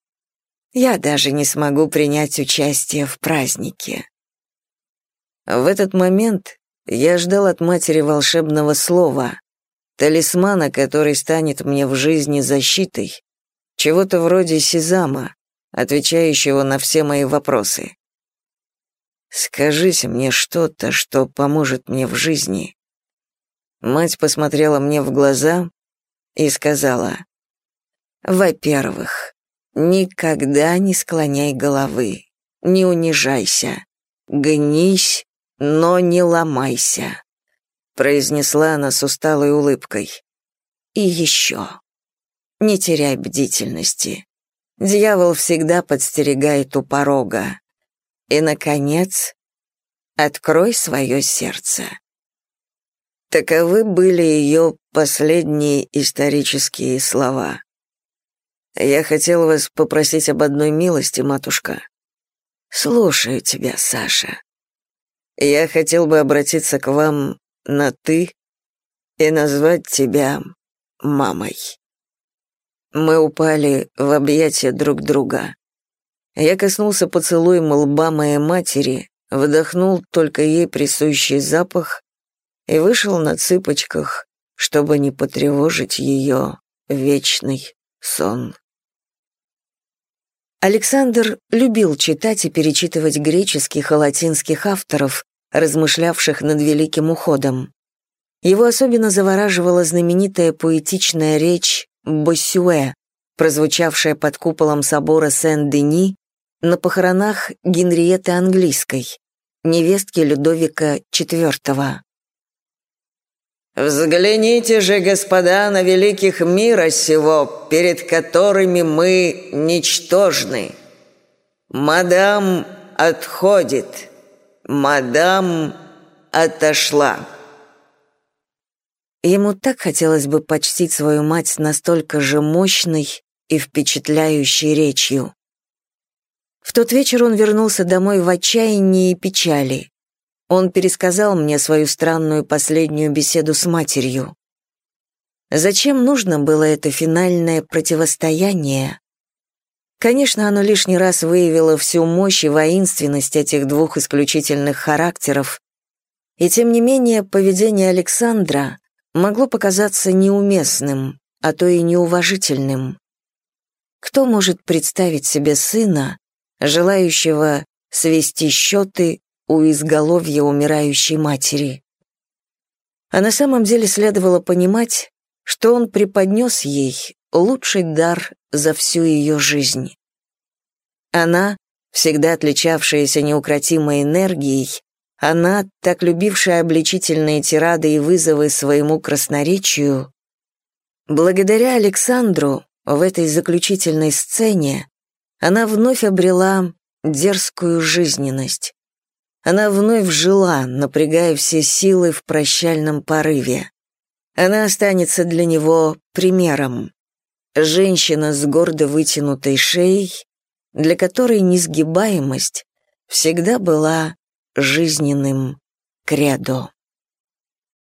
Я даже не смогу принять участие в празднике. В этот момент я ждал от матери волшебного слова, талисмана, который станет мне в жизни защитой, чего-то вроде Сезама, отвечающего на все мои вопросы. Скажите мне что-то, что поможет мне в жизни, Мать посмотрела мне в глаза и сказала, «Во-первых, никогда не склоняй головы, не унижайся, гнись, но не ломайся», произнесла она с усталой улыбкой. «И еще, не теряй бдительности. Дьявол всегда подстерегает у порога. И, наконец, открой свое сердце». Таковы были ее последние исторические слова. «Я хотел вас попросить об одной милости, матушка». «Слушаю тебя, Саша. Я хотел бы обратиться к вам на «ты» и назвать тебя мамой». Мы упали в объятия друг друга. Я коснулся поцелуем лба моей матери, вдохнул только ей присущий запах и вышел на цыпочках, чтобы не потревожить ее вечный сон. Александр любил читать и перечитывать греческих и латинских авторов, размышлявших над Великим Уходом. Его особенно завораживала знаменитая поэтичная речь «Боссюэ», прозвучавшая под куполом собора Сен-Дени на похоронах Генриеты Английской, невестки Людовика IV. Взгляните же, господа, на великих мира сего, перед которыми мы ничтожны. Мадам отходит, мадам отошла. Ему так хотелось бы почтить свою мать настолько же мощной и впечатляющей речью. В тот вечер он вернулся домой в отчаянии и печали. Он пересказал мне свою странную последнюю беседу с матерью. Зачем нужно было это финальное противостояние? Конечно, оно лишний раз выявило всю мощь и воинственность этих двух исключительных характеров, и тем не менее поведение Александра могло показаться неуместным, а то и неуважительным. Кто может представить себе сына, желающего свести счеты у изголовья умирающей матери. А на самом деле следовало понимать, что он преподнес ей лучший дар за всю ее жизнь. Она, всегда отличавшаяся неукротимой энергией, она, так любившая обличительные тирады и вызовы своему красноречию, благодаря Александру в этой заключительной сцене она вновь обрела дерзкую жизненность. Она вновь жила, напрягая все силы в прощальном порыве. Она останется для него примером. Женщина с гордо вытянутой шеей, для которой несгибаемость всегда была жизненным кредо.